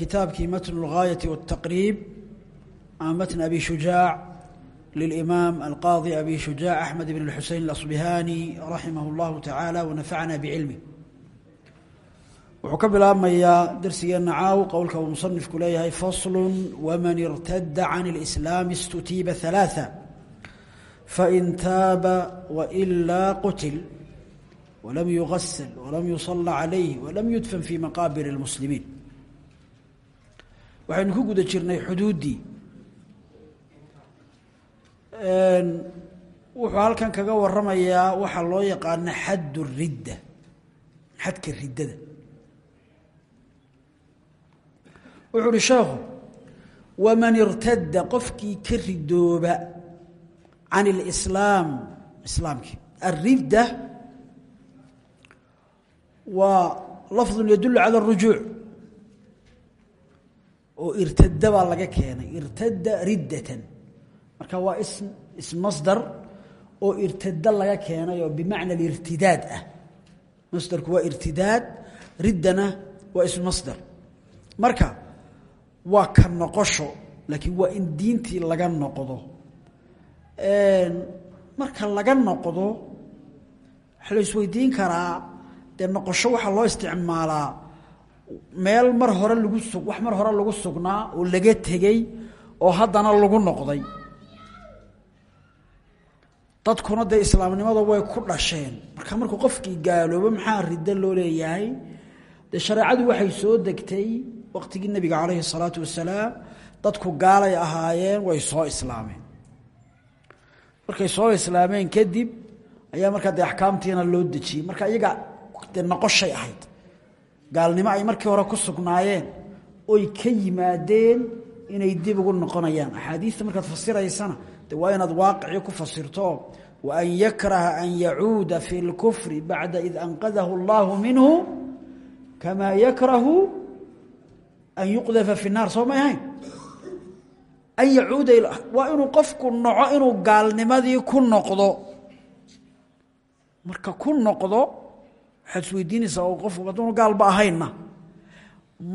kitaabkii matn اlgaayati wالtaqriib ama matn abi shujaac lilimaam alqaadi abi shujaac axmed ibn اlxusein اlasbihani raximah اllahu tacaala wanafacna bicilmi wuxuu ka bilaabmayaa darsigeenna caaw qowlka uu musanifku leeyahay faslu wman irtada can اlislaami istutiiba ثalaaثa fain taaba wailaa qutil walam yugasl walam yusala calayh walam yudfan fi maqaabir اlmuslimiin waxaynu ku guda jirnay xuduuddii. Wuxuu halkan kaga waramayaa waxaa loo yaqaana xadd ridda xadka riddada. Wuxuu uhi sheekhu waman irtada qofkii ka ridooba can اlislaam islaamkii aridda waa lafdu yadulu اrujuuc oo irtada baa laga keenay irtada riddatan. Marka waa ism ismasdar oo irtada laga keenay oo bimacna alirtidaad ah. Masdarku waa irtidaad riddana waa ismasdar. Marka waa ka noqosho laakiin waa in diintii laga noqdo. Marka laga noqdo waxaa la karaa dee noqosho waxaa loo isticmaalaa meel mar hore lagu sug wax mar hore lagu sugnaa oo laga tegey oo haddana lagu noqday. Dadkuna dee islaamnimada way ku dhasheen. Marka markuu qofkii gaaloobo maxaa riddo loo leeyahay? Dee shareecadu waxay soo degtay waqtigii nebiga calayhi salaatu wasalaam. Dadku gaalay ahaayeen way soo islaameen. Markay soo islaameen kadib ayaa markaa dee axkaamtiina loo dejiyey. Marka iyaga dee noqoshay ahayd gaalnimo ay markii hore ku sugnaayeen oy ka yimaadeen inay dib ugu noqonayaan. Axaadiista markaad fasiraysana de waa inaad waaqicii ku fasirtoo wa an yakraha an yacuuda fi اlkufri bacda id anqadahu اllahu minhu kamaa yakrahu an yuqdafa fi naar. Soo may ahayn? An yacuuda waa inuu qofku noco inuu gaalnimadii ku noqdo. Marka ku noqdo waxaad oo qofku hadduunu gaalba ahaynna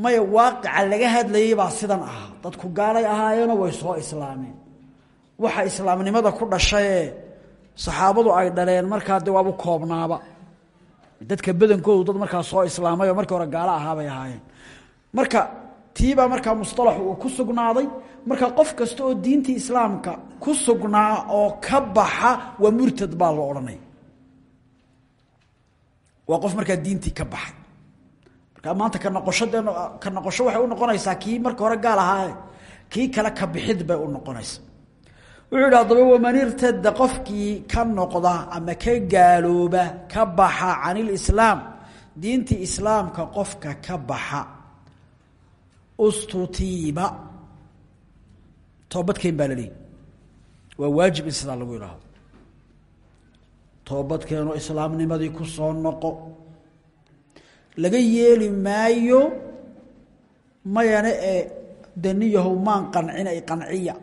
maya waaqica laga hadlayay baa sidan ahaa dadku gaalay ahaayeenoo way soo islaameen. Waxa islaamnimada ku dhashayee saxaabadu ay dhaleen markaa de waabu koobnaaba. Dadka badankoodu dad markaa soo islaamay oo markii hore gaalo ahaabay ahaayeen. Marka tiibaa markaa mustalaxu uu ku sugnaaday. Marka qof kasta oo diintii islaamka ku sugnaa oo ka baxa waa murtad baa loo odhanaya waa qof markaa diintii ka baxay. Markaa maanta ka noqosho ka noqosho waxay u noqonaysaa kii marka hore gaal ahaaye kii kale ka bixid bay u noqonaysaa. Wuxuu yidhi haddaba waman irtada qofkii ka noqda ama ka gaalooba ka baxa can ilislaam diintii islaamka qofka ka baxa ustutiiba toobadkeen baa la leeyi waa waajib in sidaa lagu idhaahdo toobadkeenoo islaamnimadii ku soo noqo. Laga yeeli maayo mayane ee daniyahow maan qancina iqanciya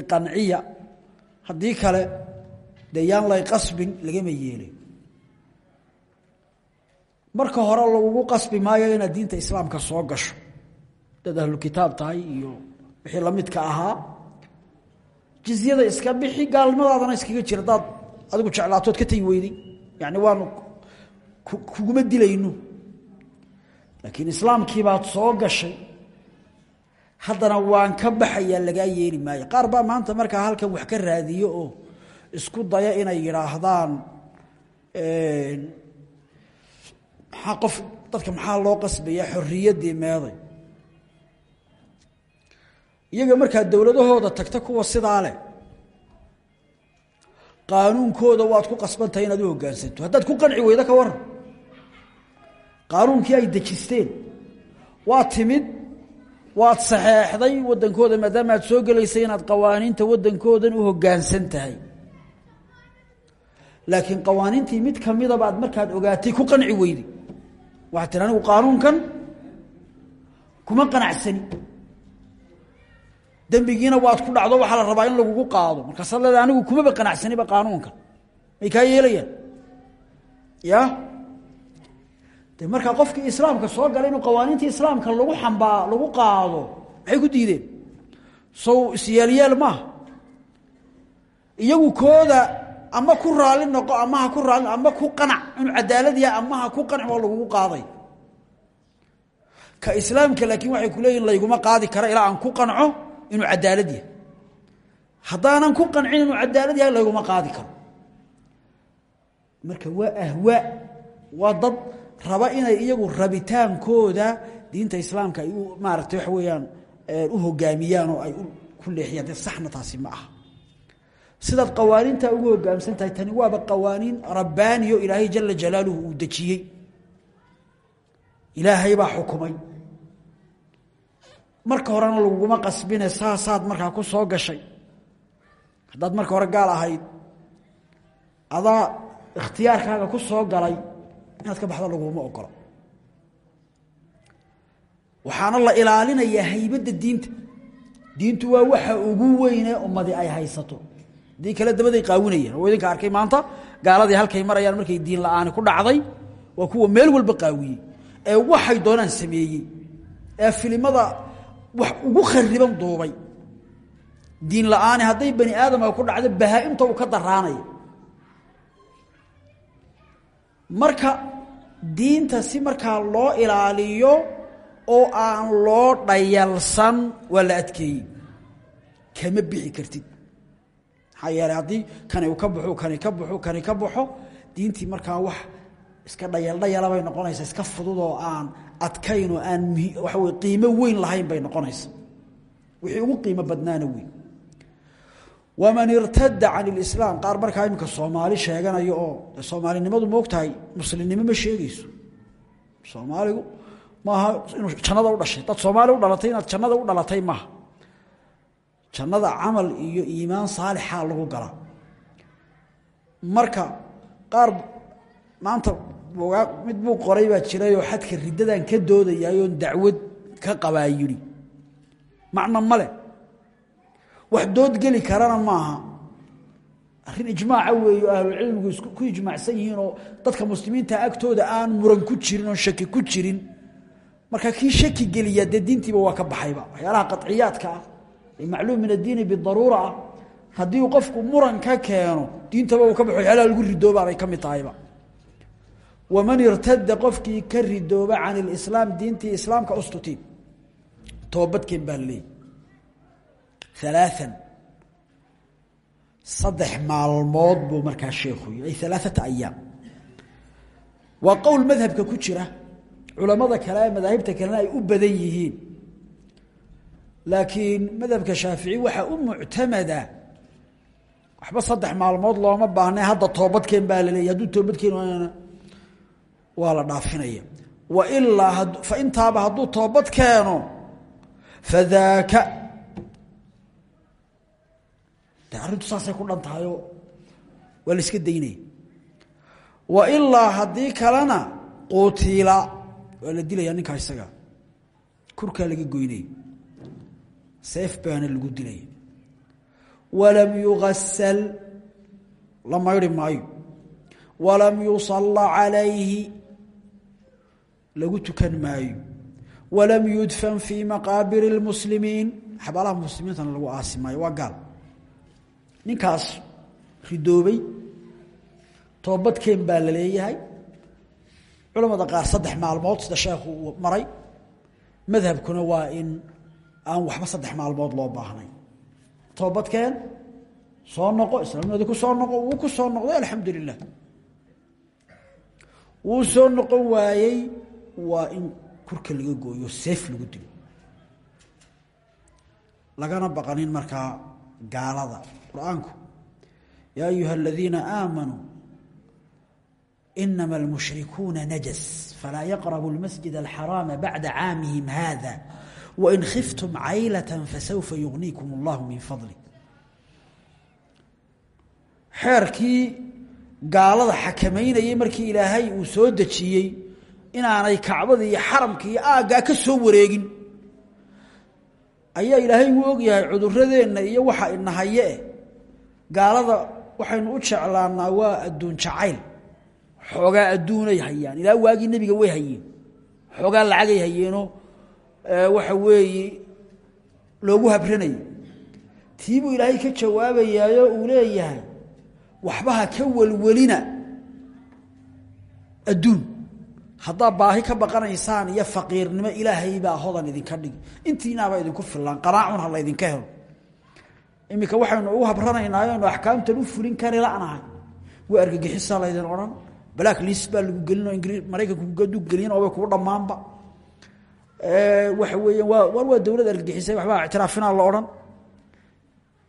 iqanciya haddii kale dee yaan lay qasbin lagama yeelin marka hore lagugu qasbi maayo inaad diinta islaamka soo gasho. Dad ahlu kitaab tahay iyo wixii lamidka ahaa jizyada iska bixi gaalnimadaadana iskaga jira. Hadaad adigu jeclaatood ka tegi weyday. Yani waanu kuguma dilayno. Laakiin islaamkii baad soo gashay haddana waan ka baxayaa lagaa yeeli maayo. Qaar baa maanta markaa halkan wax ka raadiyo oo isku daya inay yidhaahdaan maxaa qof dadka maxaa loo qasbaya xorriyaddii meeday iyaga markaa dowladahooda tagta kuwa sidaa leh. Qaanuunkooda waad ku qasbantahay inaad u hoggaansanto haddaad ku qanci weydo ka waran. Qaanuunkii ay dejisteen. Waa timid waad saxeexday waddankooda maadaama aad soo gelaysay inaad qawaaniinta waddankoodan u hoggaansan tahay. Laakiin qawaaniintii mid kamidaba aad markaad ogaatay ku qanci weyday waxaad tiri anigu qaanuunkan kuma qanacsani dembigiina waad ku dhacdo waxaa la rabaa in lagugu qaado. Markaasaad leedahay anigu kumaba qanacsaniba qaanuunkan may kaa yeelayaan. Ya? De markaa qofkii islaamka soo galay inuu qawaaniintii islaamka lagu xambaa lagu qaado maxay ku diideen? Sow isyaalyaal maaha iyagu kooda ama ku raali noqo ama ha ku raali ama ku qanac inuu cadaalad yahay ama ha ku qanac waa lagugu qaaday. Ka islaamka laakiin waxay ku leeyihiin layguma qaadi kara ilaa aan ku qanco inuu cadaalad yahay. Haddaanan ku qancin inuu cadaalad yahay layguma qaadi karo. Marka waa ahwaa waa dad raba inay iyagu rabitaankooda diinta islaamka ay u maaragtay waxa weeyaan u hogaamiyaan oo ay ku leexiyaan. Dee saxna taasi ma aha. Sidaad qawaaniinta ugu hogaamsan tahay tani waaba qawaaniin rabbaaniyo ilaahay jala jalaaluhu uu dejiyey. Ilaahay baa xukumay marka horena laguguma qasbine saasaad markaa ku soo gashay. Haddaad marka hore gaal ahayd adaa ikhtiyaarkaaga ku soo galay inaad ka baxdo laguma ogolo waxaana la ilaalinayaa haybadda diinta. Diintu waa waxa ugu weyne ummadi ay haysato. Dii kale dabaday qaawinayeen oo idinka arkay maanta gaaladii halkay marayaan markay diin la'aani ku dhacday waa kuwa meel walba qaawiyey ee waxay doonaan sameeyey ee filimada wax ugu khariban duubay. Diin la'aani hadday bani aadamka ku dhacdo bahaa-imta uu ka daraanaya marka diinta si markaa loo ilaaliyo oo aan loo dhayalsan waa la adkeeyey. Kama bixi kartid. Maxaa yeeley uu ka baxo kani ka baxo kani ka baxo diintii markaa wax iska dhayaldhayala bay noqonaysaa iska fudud oo aan adkayn oo aan waxa wey qiimo weyn lahayn bay noqonaysa wixii ugu qiimo badnaana weyn. Waman irtada can ilislaam qaar markaa iminka soomaali sheeganayo oo soomaalinimadu moogtahay muslimnimo ma sheegayso. Soomaaligu maaha inuu jannada u dhashay. Dad soomaali u dhalatay inaad jannada u dhalatay maaha. Jannada camal iyo iimaan saalixaa lagu galaa marka qaar maanta mid buu qoray baa jirayoo xadka riddadan ka doodayayoon dacwad ka qabaa yidhi. Macno male wax doodgeli karana maaha. Arrin ijmaaca weeyo ahlucilmigu ku ijmaacsan yihiin oo dadka muslimiinta agtooda aan muran ku jirin oon shaki ku jirin. Marka kii shaki geliya dee diintiiba waa ka baxayba waxyaalaha qaciyaadka ah macluum min addiini bidaruura ah haddii qofku muran ka keeno diintaba uu ka baxo waxyaalaha lagu ridoobaabay ka mid tahayba waman irtada qofkii ka ridooba can ilislaam diintii islaamka ustutiib toobadkeen baa laleeyay alaaan saddex maalmood buu markaa sheekhu ay alaaata ayaam waa qowl madhabka ku jira. Culamada kale ee madaahibta kalena ay u badan yihiin. Laakiin madhabka shaafici waxaa u muctamada. Waxba saddex maalmood looma waa la dhaafinaya. Fa intaaba hadduu toobad keeno fadaaka de arrintu saasay ku dhan tahayoo waa la iska daynaya wailaa haddii kalena quutiila waa la dilaya ninkaa isaga. Kurkaa laga goynaya seef baana lagu dilaya walam yugasal la maydhi maayo. Walam yusalla calayhi lagu tukan maayo. Walam yudfan fii maqaabir اlmuslimiin xabaalaha muslimiintana lagu aasi maayo. Waa ninkaas ridoobay. Toobadkeen baa la leeyahay. Culamada qaar saddex maalmood sida sheekhu uu maray. Madhabkuna waa in aan waxba saddex maalmood loo baahnay toobadkeen soo noqo islaamnimadii ku soo noqo wuu ku soo noqday alxamdu lilah wuu soo noqon waayey waa in kurka laga gooyo seef lagu dilo lagana baqanin markaa gaalada qur'aanku. Yaa ayuha aladiina aamanuu inama almushrikuuna najas falaa yaqrabu اlmasjid alxaraama bacda caamihim hada wain khiftum caylata fasawfa yugniikum اllahu min fadli. Xeerkii gaalada xakamaynayey markii ilaahay uu soo dejiyey inaanay kacbada iyo xaramka iyo aaggaa ka soo wareegin. Ayaa ilaahay uu ogyahay cuduradeenna iyo waxa inahaye eh. Gaalada waxaynu u jeclaanaa waa adduun jacayl. Xoogaa adduunay hayaan. Ilaa waagii nebiga way hayeen. Xoogaa lacagay hayeenoo waxa weeye loogu habranayay tiibuu ilaahay ka jawaabayaayo uu leeyahay waxba ha ka welwelina adduun haddaad baahi ka baqanaysaan iyo faqiirnimo ilaahay baa hodan idinka dhigi intiinaaba idinku filaan qanaacun ha laydinka helo. Iminka waxaynu ugu habranaynaa aynu axkaamtan u fulin kari la'nahay waa argagixisaa laydin odhan. Black list baa lagu gelinoo ingri maraykanku gadu gelin oo way kugu dhammaanba. Waxa weeyaan waa war waa dawlad argagixisay waxbaa ictiraafinaa la odhan.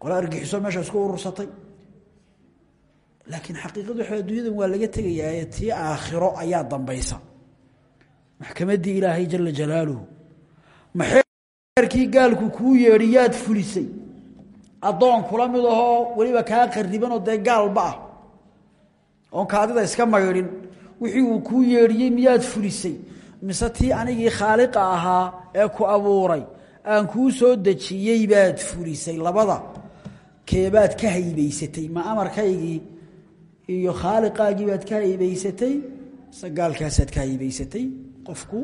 Qola argagixiso meesha isku urursatay. Laakiin xaqiiqadu waxa adduunyadan waa laga tegayaa tii aakhiro ayaa dambaysa maxkamaddii ilaahay jala jalaaluhu maxeerkii gaalku kuu yeedhi yaad fulisay? Addoon kula mid ahoo weliba kaa qaribanoo dee gaalba ah. Oon kaadida iska maydhin wixii uu kuu yeedhiyey miyaad fulisay? Mise tii anigii khaaliqa ahaa ee ku abuuray aan kuu soo dejiyey baad fulisay labada? Keebaad ka haybaysatay ma amarkaygii iyo khaaliqaagii baad ka haybaysatay? Mise gaalkaasaad ka haybaysatay qofku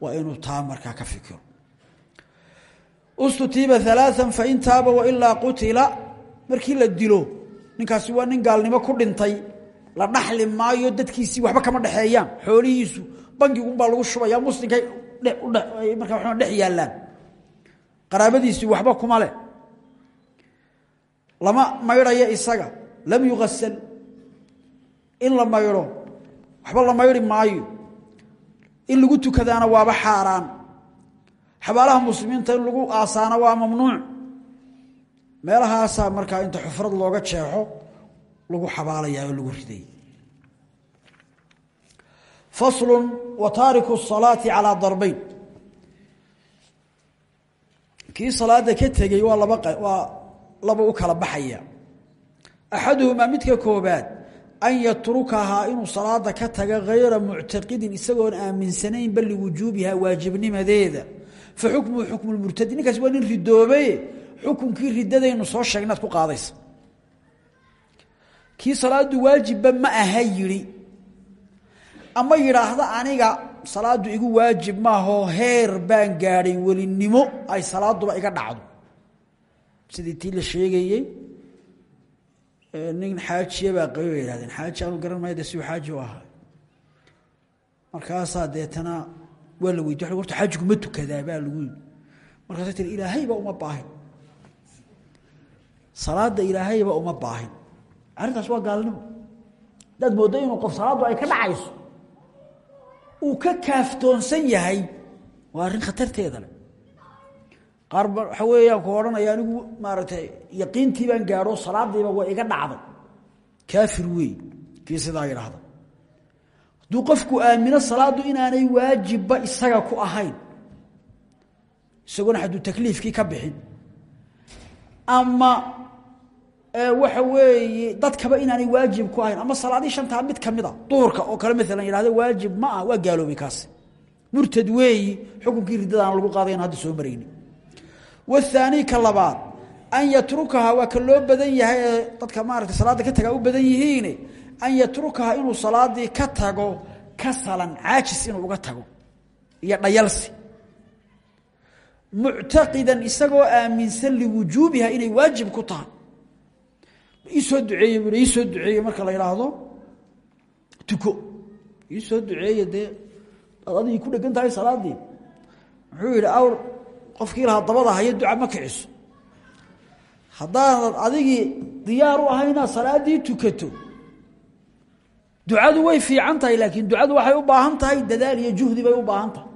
waa inuu taa markaa ka fikiro. Ustutiiba alaaan fain taaba wailaa qutila. Markii la dilo ninkaasi waa nin gaalnimo ku dhintay. La dhaxli maayo dadkiisii waxba kama dhexeeyaan xoolihiisu bangigunbaa lagu shubaya muslimkay markaa dhex yaallaan. Qaraabadiisii waxba kuma leh. Lama maydhayo isaga. Lam yugasal in la maydho waxba la maydhi maayo in lagu tukadaana waaba xaaraan. Xabaalaha muslimiinta in lagu aasaana waa mamnuuc. Meelahaasaa markaa inta xufrad looga jeexo lagu xabaalayaa oo lagu riday. Faslun wa taariku asalaati calaa darbayn. Kii salaada ka tegey waa laba waa laba u kala baxaya. Axaduhumaa midka koobaad an yatrukahaa inuu salaada ka taga hayra muctaqidin isagoon aaminsanayn bal liwujuubiha waajibnimadeeda. Fa xukmuhu xukmu murtadi ninkaas waa nin ridoobaye xukunkii ridadaynu soo sheegnaad ku qaadaysa kii salaadu waajibba ma aha ama yidhaahda aniga salaadu igu waajib maahoo heer baan gaadhay welinimo ay salaaduba iga dhacdo. Sidii tii la sheegayey nin xaajiya baa qabi bay yihahdeen xaaji aanu garan maayo de siuu xaaji u ahaa. Markaasaa deetana waa la weydiy horta xaajigu ma tukadaa baa lagu yidhi. Markaasa tiri ilaahayba uma baahin. Salaada ilaahayba uma baahin. Arrintaas waa gaalnimo. Hadaad mooddo inuu qof salaaddu ay ka dhacayso. Uu ka kaaftoonsan yahay waa arrin khatarteeda leh qaar waxa weeyaan ku odhanaya anigu maaragtay yaqiintii baan gaadho salaadiiba waa iga dhacday kaafir weey kii sidaa yidhaahda hadduu qofku aamino inaanay waajibba isaga ku ahayn isagoona hadduu takliifkii ka bixin. Ama waxa weeye dadkaba inaanay waajib ku ahayn ama salaadii shantaa mid ka mid a duhurka oo kale maalan yidhahda waajib ma ah waa gaaloobay kaasi. Murtad weeyi xukunkii riddadaana lagu qaadayan hadda soo marayni wahaani ka labaad an yatrukaha waa ka loo badan yahay ee dadka maarata salaadda ka tagaa u badan yihiine an yatrukaha inuu salaadii ka tago kasalan caajis inuu uga tago iyo dhayalsi. Muctaqidan isagoo aaminsan liwujuubiha inay waajib ku tahay. Iisoo duceeye bu iisoo duceeye marka la idhaahdo tuko. Iisoo duceeye qofkii lahaa dabada haya duca ma kiciso. Haddaanad adigii diyaar u ahay salaadii tukato ducadu way fiican tahay laakiin ducadu waxay u baahan tahay dadaal iyo juhdi bay u baahan tahay.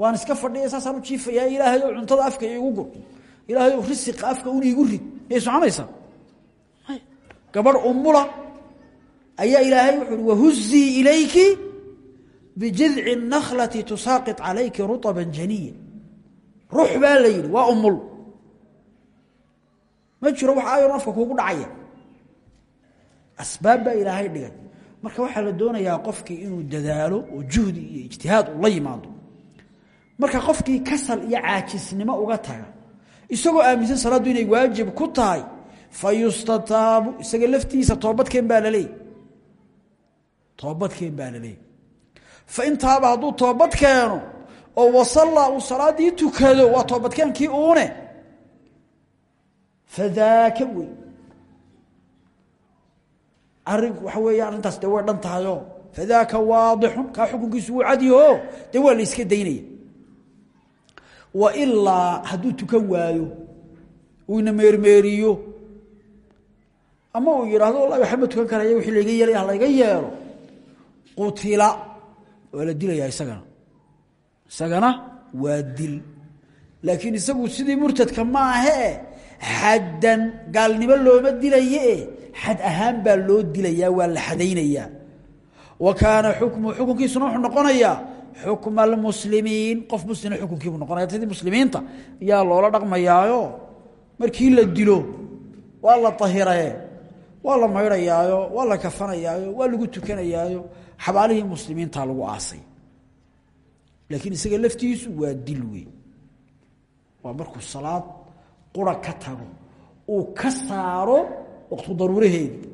Waan iska fadhiya saasaan u jiifayaa ilaahay ou cuntada afka iigu gur ilaahay ou risiqa afka un iigu rid. Miyay soconaysaa gabadh ummula ayaa ilaahay wuxu uhi wahuzii ilayki bijidci naklati tusaaqit calayki ruطba janiya ruux baa la yidhi waa umul ma jiro wax ayon afka kuugu dhacaya. Asbaab baa ilaahay dhigay marka waxaa la doonayaa qofkii inuu dadaalo oo juhdi iyo ijtihaad uu la yimaado. Marka qofkii kasal iyo caajisnimo uga taga isagoo aaminsan salaaddu inay waajib ku tahay fa yustataabu isaga laftiisa toobadkeen baa laleeyay toobadkeen baa laleeyay fa intaaba hadduu toobad keeno oo wasallaa uu salaaddii tukado waa toobadkeenkii uune. Fadaaka wey. Arinku waxa weeye arrintaas dee way dhan tahayoo fadaaka waadixun kaa xukunkiisu wuu cadyaho dee waa iska daynaya. Wa ilaa hadduu tukan waayo uu ina meermeeriyo ama uu yidhaahdo wallahi waxba tukan karaya wixii layga yeelay ha yeelo. Qutila waa la isagana isagana waa dil. Laakiin isagu sidii murtadka maahee xaddan gaalnimo looma dilaye. Xad ahaan baa loo dilayaa waa la xadaynayaa wa kaana xukmu xukunkiisuna wuxuu noqonayaa xukma almuslimiin qof muslima xukunkiibuu noqonaya sidii muslimiinta ayaa loola dhaqmayaayo. Markii la dilo waa la ahiraye waa la maydhayaayo waa la kafanayaayo waa lagu tukanayaayo. Xabaalihii muslimiinta lagu aasay laakiin isaga laftiisu waa dil wey waa markuu salaad qura ka tago uu ka saaro waqtu daruuraheedii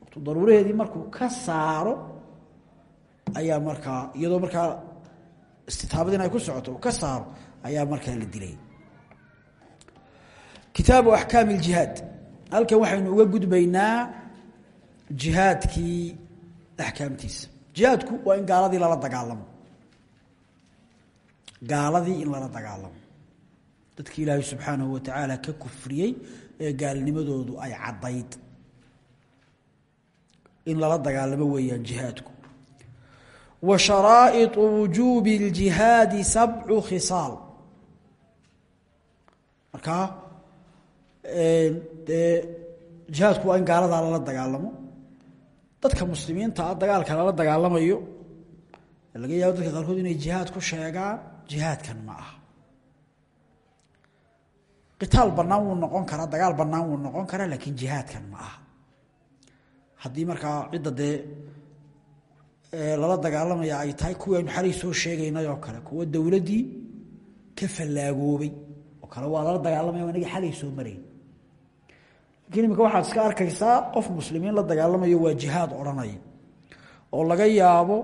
waqtu daruuraheedii markuu ka saaro ayaa markaa iyadoo markaa istitaabadin ay ku socoto uu ka saaro ayaa markaa la dilay. Kitaabu axkaam اljihaad halkan waxaynu uga gudbaynaa jihaadkii axkaamtiisa. Jihaadku waa in gaaladii lala dagaalamo gaaladii in lala dagaalamo. Dadkii ilaahay subxaanahu wa tacaala ka kufriyey ee gaalnimadoodu ay caddayd. In lala dagaalamo weeyaan jihaadku. Wa sharaa'iطu wujuubi اljihaadi sabcu khisaal. Markaa dee jihaadku waa in gaaladaa lala dagaalamo. Dadka muslimiinta ah dagaalka lala dagaalamayo. Laga yaabo dadka qaarkood inay jihaad ku sheegaan jihaadkan ma aha. Qitaal banaan wuu noqon karaa dagaal banaan wuu noqon karaa laakiin jihaadkan ma aha. Haddii markaa cidda dee lala dagaalamaya ay tahay kuwii aynu xalay soo sheegaynay oo kale kuwa dowladdii ka fallaagoobay oo kale waa lala dagaalamaya inaga xalay soo marayn lakiin imika waxaad iska arkaysaa qof muslimiin la dagaalamayo waa jihaad odhanaya oo laga yaabo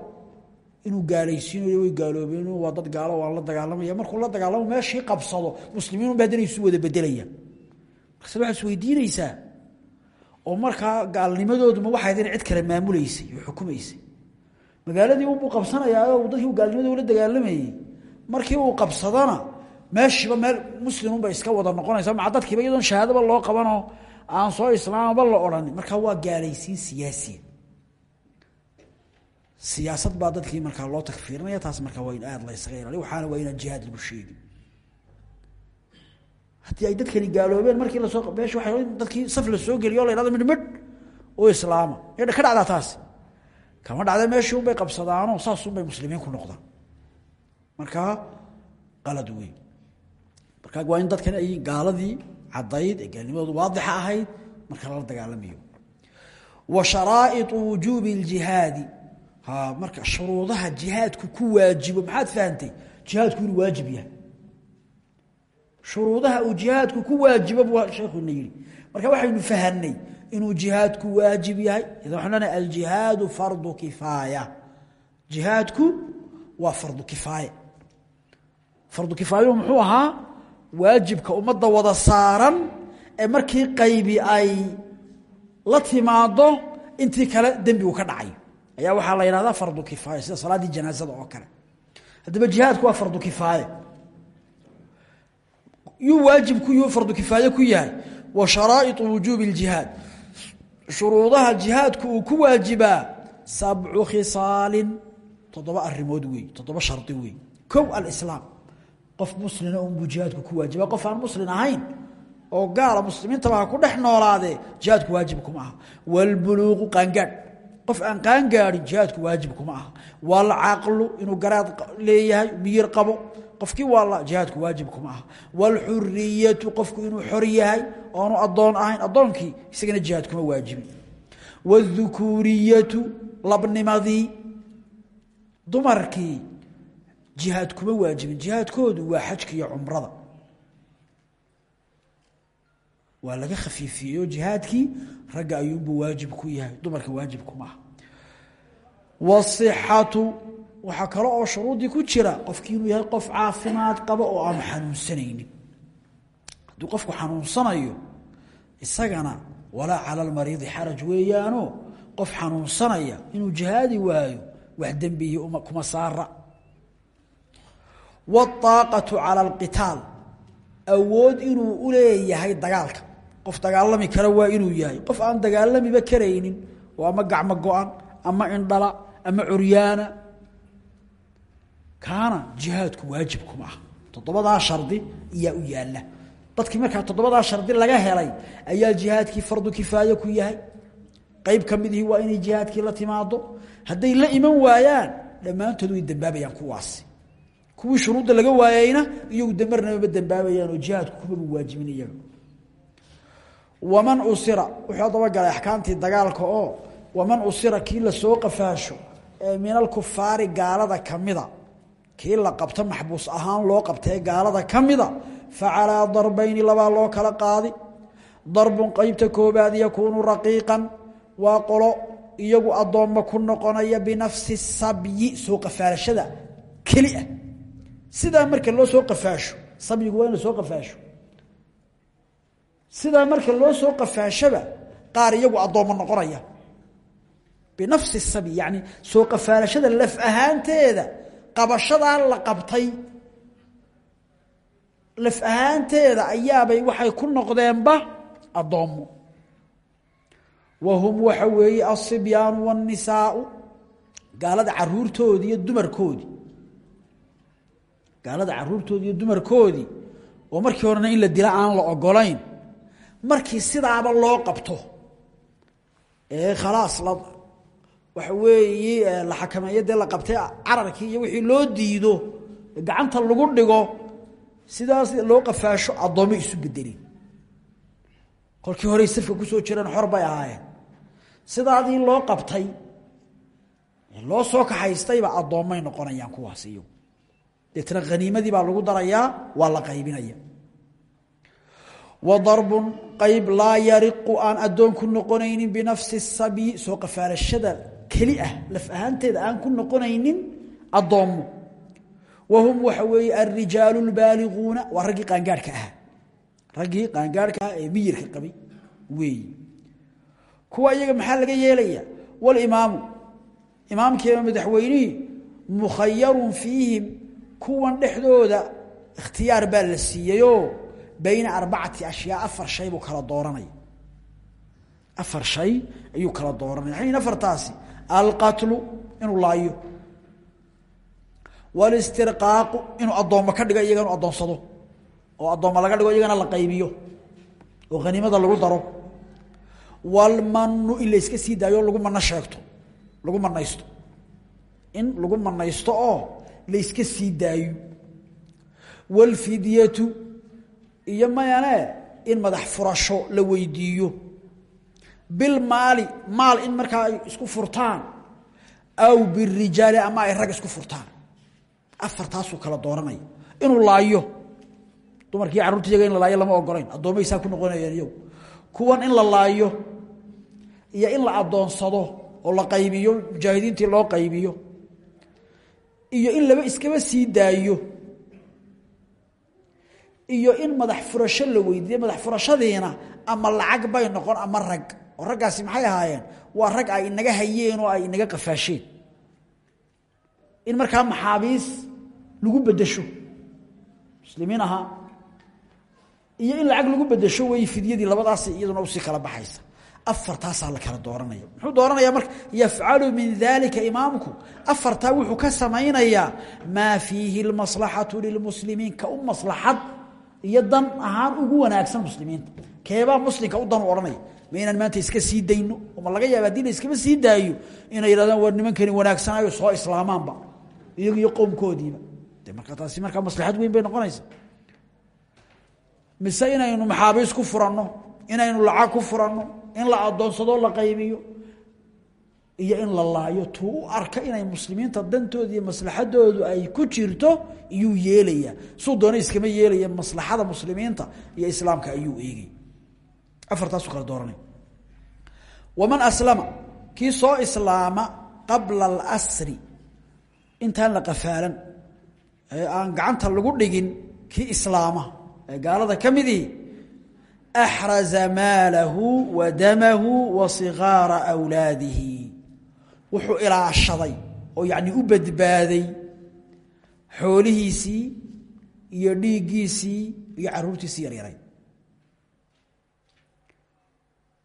inuu gaalaysiinayo way gaaloobeen waa dad gaalo waan la dagaalamaya. Markuu la dagaalamo meeshii qabsado muslimiinun ba haddana isu wada bedelayaan markaase waxaad isweydiinaysaa oo markaa gaalnimadooduma waxayd in cid kale maamuleysay oo xukumaysay. Magaaladii unbuu qabsanayaa uu dadkii gaalnimadoo la dagaalamayey markii uu qabsadana meeshiiba meel muslimunba iska wada noqonaysa maca dadkiiba iyadoon shahaadaba loo qabanoo aan soo islaamaba la odhanin markaa waa gaalaysiin siyaasiya siyaasad baa dadkii markaa loo takfiirinaya taas markaa waa in aada la ysaga ilaaliy waxaana waa inaan jihaad lagu sheegin. Haddii ay dadkani gaaloobeen markii la soo meesha waa dadkii saf la soo geliyo la yhahdo midh midh oo islaama. Ka dhacdaa taasi kama dhacda meeshii unbay qabsadaano saasunbay muslimiin ku noqdaan. Markaa qalad wey markaa waa in dadkan ay gaaladii caddayd ee gaalnimadoodu waadixa ahayd marka lala dagaalamayo wa wujuubi اljihaadi ha marka shuruudaha jihaadku ku waajibo maxaad fahantay jihaadku inuu waajib yahay. Shuruudaha uu jihaadku ku waajibo buu sheekhu ina yihi marka waxaynu fahanay inuu jihaadku waajib yahay ida waxaan leenahay aljihaadu fardu kifaaya. Jihaadku waa fardu kifaaya fardu kifaayuhu muxuu ahaa waajibka ummadda wada saaran ee markii qaybi ay la timaado intii kale dembi uu ka dhacayo ayaa waxaa la yidhahdaa fardu kifaaya sida salaaddii janaasada oo kale. Haddaba jihaadku waa fardu kifaaye. Yuu waajib ku yuu fardu kifaaye ku yahay. Wa sharaa'iu wujuubi اljihaad shuruudaha jihaadku uu ku waajibaa sabcu khisaalin toddoba arimood weey toddoba shardi weey kow alislaam. Qof muslina unbuu jihaadku ku waajibaa. Qof aan muslin ahayn oo gaala muslimiintaba ku dhex noolaadee jihaadku waajib kuma aha. Wاlbuluuqu qaangaadh qof aan qaangaarin jihaadku waajibkuma aha. Waa la caqlu inuu garaad leeyahay miyir qabo qofkii waa la jihaadku waajibkuma aha. Waalxuriyatu qofku inuu xor yahay oonu addoon ahayn addoonkii isagana jihaadkuma waajibi wاdukuuriyatu labnimadii dumarkii jihaad kuma waajibin jihaadkoodu waa xajka iyo cumrada. Waa laga khafiifiyey oo ragga ayuunbuu waajib ku yahay dumarka waajib kumaaha wasixatu waxaa kale oo shuruudii ku jira qofkii inuu yahay qof caafimaad qaba oo aanu xanuunsanaynin hadduu qofku xanuunsanayo isagana walaa cala lmariidi xaraj weeyaano qof xanuunsanaya inuu jihaadi waayo wax dembihi kuma saara wاطaaqaةu calى اlqitaal awood inuu u leeyahay dagaalka qof dagaalami kara waa inuu yahay. Qof aan dagaalamiba karaynin oo ama gacmo go-an ama indhala ama curyaana. Kaana jihaadku waajib kuma ah. Shardi ayaa u yaalla dadkii markaa toddobadaa shardi laga helay ayaa jihaadkii fardu kifaaye ku yahay. Qeyb ka midihii waa inay jihaadkii la timaado hadday la iman waayaan dhammaantood way dembaabayaan kuwaasi. Kuwii shuruudda laga waayeyna iyagu damarnamama dembaabayaan oo jihaadku kumaba waajibin waman usira wuxuu dabagalay axkaamtii dagaalka oo waman usira kii la soo qafaasho ee min alkufaari gaalada kamida kii la qabto maxbuus ahaan loo qabtae gaalada kamida fa calaa darbayni labaa loo kala qaadi. Darbun qeybta koobaad yakuunu raqiiqan waa qolo iyagu addoomma ku noqonaya binafsi sabyi soo qafaalashada keli ah. Marka loo soo qafaasho sabyigu waa soo qafaasho sidaa marka loo soo qafaashaba qaar iyagu addoommo noqonaya. Binafsi sabyi yani soo qafaalashada laf ahaanteeda qabashadaa la qabtay. Laf ahaanteeda ayaabay waxay ku noqdeenba addoommo. Wa hum waxa weeye alsibyaanu waannisaau gaalada caruurtoodii iyo dumarkoodii gaalada caruurtoodii iyo dumarkoodii oo markii horena in la dila aan la ogolayn markii sidaaba loo qabto. Khalaas la waxa weeye la xakameeyo dee la qabtay cararkii iyo wixii loo diido gacanta lagu dhigo sidaas loo qafaasho addoommo isu bedelin kolkii horey safka ku soo jireen xor bay ahaayeen. Sidaadii loo qabtay loo soo kaxaystayba addoommay noqonayaan kuwaas iyagu. Deetna baa lagu darayaa waa la qaybinaya wa darbun qayb laa yariqu aan addoon ku noqonaynin binafsi sabyi soo qafaalashada keli ah laf ahaanteeda aan ku noqonaynin addoommo wa hum waxa weeye alrijaalu lbaaliguuna waa raggii qaangaarhka ahaa. Raggii qaangaarhka ahaa ee miyirka qabay weeyi kuwa iyaga maxaa laga yeelaya? Walimaamu imaamkiiba madaxweynihii baa la bayna arbacati ashyaa afar shay buu kala dooranaya afar shay ayuu kala dooranaya xayn afartaasi alqatlu inuu laayo walistirqaaqu inuu addoommo ka dhigo iyaga inuu addoonsado oo addoommo laga dhigo iyagana la qaybiyo oo haniimada lagu daro walmanu in la iska sii daayo lagu mano sheegto lagu manaysto in lagu manaysto oo la iska sii daayo walfidyatu iyo mayane in madax furasho la weydiiyo. Bilmaali maal in markaa ay isku furtaan aw birijaali ama ay rag isku furtaan. Afartaasuu kala dooranaya inuu laayo dumarkii carruurta iyaga in la laayo lama ogolayn addoomay saa ku noqonayeen iyagu. Kuwan in la laayo iyo in la addoonsado oo la qaybiyo mujaahidiintii loo qaybiyo iyo in laba iskaba sii daayo iyo in madax furasho la weydiiyo madax furashadiina ama lacag bay noqon ama rag. Oo raggaasi maxay ahaayeen? Waa rag ay inaga hayeen oo ay inaga qafaasheen in markaa maxaabiis lagu bedesho muslimiin ahaa iyo in lacag lagu bedesho wey fidyadii labadaas iyaduna u sii kala baxaysa. Afartaasaa la kala dooranaya muxuu dooranaya marka yafcalu min dalika imaamku afartaa wuxuu ka samaynayaa maa fiihi اlmaslaxatu lilmuslimiin. Ka u maslaxad iyo dan ahaan ugu wanaagsan muslimiinta. Keebaa muslimka u dan u odhanaya ma inaan maanta iska sii dayno? Ma laga yaaba haddii la iskama sii daayo? Inay yidhahdaan war nimankani wanaagsanaayo soo islaamaanba iyagu iyo qowmkoodiiba. De marka taasi markaa maslaxad weyn bay noqonaysa mise inaynu maxaabiis ku furanno inaynu lacag ku furanno in la adoonsado la qaybiyo iyo in la laayo tuu u arka inay muslimiinta dantooda iyo maslaxadoodu ay ku jirto iyuu yeelayaa suu doona iskama yeelaya maslaxada muslimiinta iyo islaamka ayuu eegay. Afartaasu kala dooranay waman aslama kii soo islaama qabla alsri intaan la qafaalan aan gacanta lagu dhigin kii islaama gaalada ka midii axraza maalahu wa damahu wa sigaara wlaadihi wuxuu ilaashaday oo yacni u badbaaday xoolihiisii iyo dhiiggiisii iyo caruurtiisii yaryaray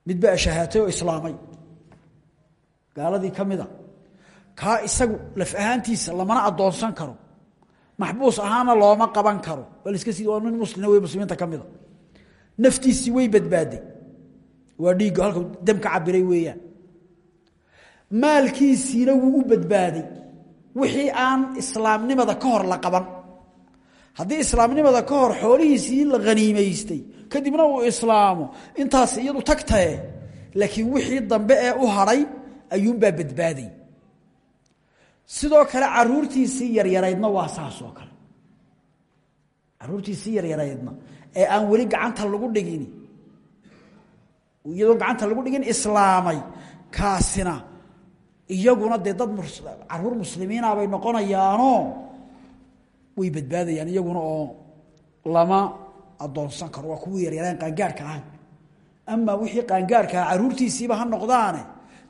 mid baa shahaatay oo islaamay. Gaaladii ka isagu laf ahaantiisa lamana addoonsan karo maxbuus ahaana looma qaban karo. Laska waa nin muslina wey muslimiinta ka mida way badbaaday. Waa dhiigga halka dam cabiray weeyaan maalkiisiina wuu u badbaaday. Wixii aan islaamnimada ka hor la qaban. Haddii islaamnimada ka hor xoolihiisii la haniimaystay kadibna uu islaamo intaas iyadu tagtae laakiin wixii dambe ee u hadhay ayuunbaa badbaaday. Sidoo kale caruurtiisii yaryaraydna waa saas oo kale. Caruurtiisii yaryaraydna ee aan weli gacanta lagu dhigin iyadoo gacanta lagu dhigin islaamay kaasina iyaguna dee dad carruur muslimiina bay noqonayaanoo way badbaadayaan iyaguna oo lama adoonsan karo. Waa kuwii yaryaraan qaangaarhka ahayn amaa wixii qaangaarhkaa caruurtiisiiba ha noqdaane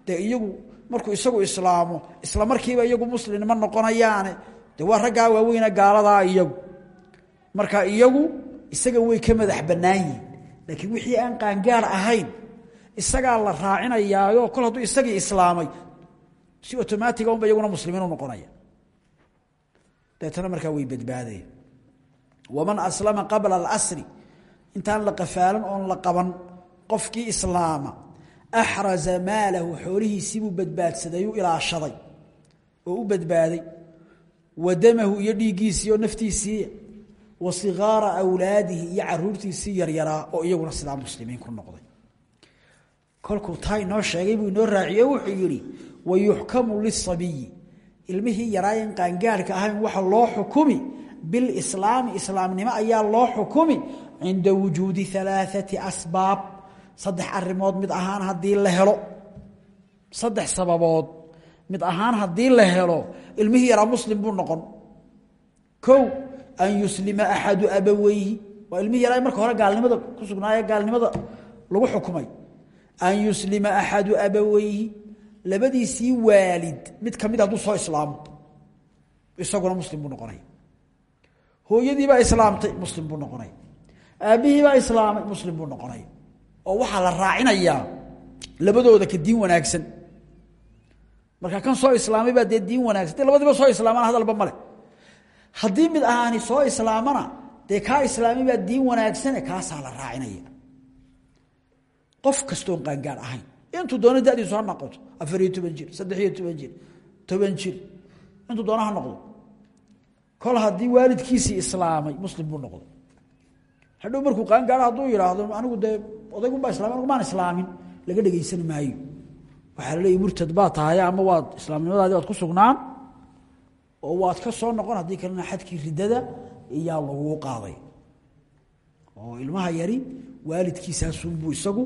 dee iyagu markuu isagu islaamo isla markiiba iyagu muslim ma noqonayaane de waa raggaa waaweyna gaaladaa iyagu. Marka iyagu isaga way ka madax bannaan laakiin wixii aan qaangaar ahayn isagaa la raacinayaayo kol hadduu isagii islaamay si otomaatica unba iyaguna muslimiin u noqonaya deetana markaa way badbaadaya waman aslama qabla alasri intaan la qafaalan oon la qaban qofkii islaama axraza maalahu xoolihiisiibuu badbaadsaday u ilaashaday. Oo u badbaaday wa damahu iyo dhiiggiisii oo naftiisii wa sigaara awlaadihi iyo caruurtiisii yaryaraa oo iyaguna sidaa muslimiin ku noqday kolkuu taa inoo sheegay buu inoo raaciye wuxuu yidhi wayuxkamu lisabiyi ilmihii yaraayan qaangaarhka ahayn waxa loo xukumi bilislaami islaamnimo ayaa loo xukumi cinda wujuudi alaaثati asbaab. Saddex arimood mid ahaan haddii la helo. Saddex sababood mid ahaan haddii la helo ilmihii yaraa muslim buu noqon. Kow an yuslima axadu abaweyhi waa ilmihii yaraa marka hore gaalnimada ku sugnaaye gaalnimada lagu xukumay an yuslima axadu abaweyhi labadiisii waalid mid ka mid hadduu soo islaamo isaguna muslim buu noqonaya hooyadiibaa islaamtay muslim buu noqonaya aabbihiibaa islaamay muslim buu noqonaya oo waxaa la raacinayaa labadooda ka diin wanaagsan marka kan soo islaamay baa dee diin wanaagsan de labadiiba soo islaamana hadalba male haddii mid ahaani soo islaamana dee kaa islaamay baa diin wanaagsane kaasaa la raacinaya qof kastoon qaangaar ahayn. Intuu doono dadiisu ha noqoto afar iyo toban jir saddex iyo toban jir toban jir intuu doona ha noqdo. Kol haddii waalidkiisii islaamay muslim buu noqday. Hadhow markuu qaangaaro hadduu yidhaahdo anigu dee odaygunbaa islamay anigu maan islaamin laga dhegeysan maayo. Waxaa la leeyay murtad baa tahay ama waad islaamnimadaadi waad ku sugnaan oo waad ka soo noqon haddii kalena xadkii riddada iyaa laguu qaaday. Oo ilmaha yari waalidkiisaasunbuu isagu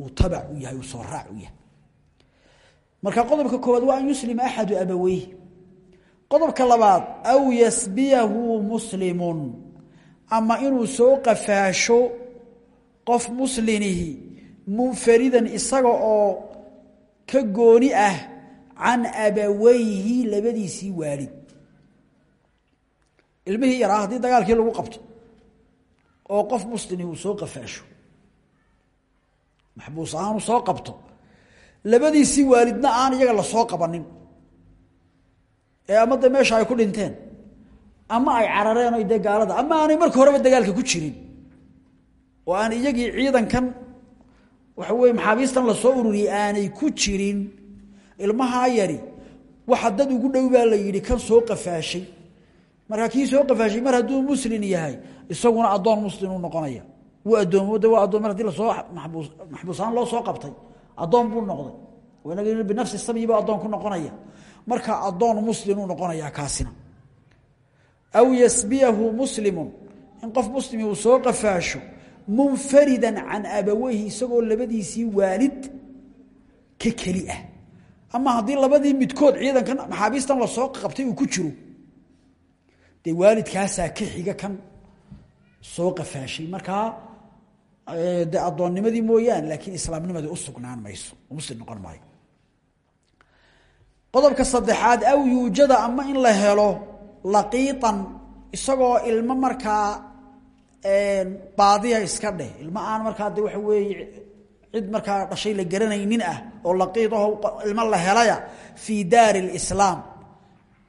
uu tabac u yahay uu soo raac u yahay. Marka qodobka koowaad waa an yuslima axadu abaweyh qodobka labaad aw yasbiyahu muslimun. Ama inuu soo qafaasho qof muslinihi munfaridan isaga oo ka gooni ah can abaweyhi labadiisii waalid. Ilmihii yaraa haddii dagaalkii lagu qabto oo qof muslimi uu soo qafaasho maxbuus ahaanu soo qabto. Labadiisii waalidna aan iyaga la soo qabanin. Ee ama meesha ay ku dhinteen. Ama ay carareen o dee gaalada. Ama aanay marka horeba dagaalka ku jirin. Oo aan iyagii ciidankan waxa weye maxaabiistan la soo ururiyey aanay ku jirin. Ilmahaa yari waxa dad ugu dhow baa la yidhi kan soo qafaashay. Markaa kii soo qafaashay mar hadduu muslin yahay isaguna addoon muslimuu noqonaya wuu addoomo de waa addoon mar haddii la soo maxbuus maxbuusahaan loo soo qabtay. Addoon buu noqday. Inag binafsi sabyiba addoon ku noqonaya. Marka addoon muslimuu noqonaya kaasina. Aw yasbiyahu muslimu in qof muslimi uu soo qafaasho munfarida can abaweyhi isagoo labadiisii waalid ka keli ah. Ama haddii labadii midkood ciidankan maxaabiistan la soo qabtay uu ku jiro dee waalidkaasaa ka xiga kan soo qafaashay de addoonnimadii mooyaane laakiin islaamnimadii u sugnaan mayso. Muslim noqon maayo. Qodobka saddexaad aw yuujada ama in la helo laqiitan isagoo ilmo markaa baadiya iska dheh. Ilmo aan markaa de waxa weeye cid markaa dhashay la garanaynin ah oo laqiid aho ilmo la helaya fii daari lislaam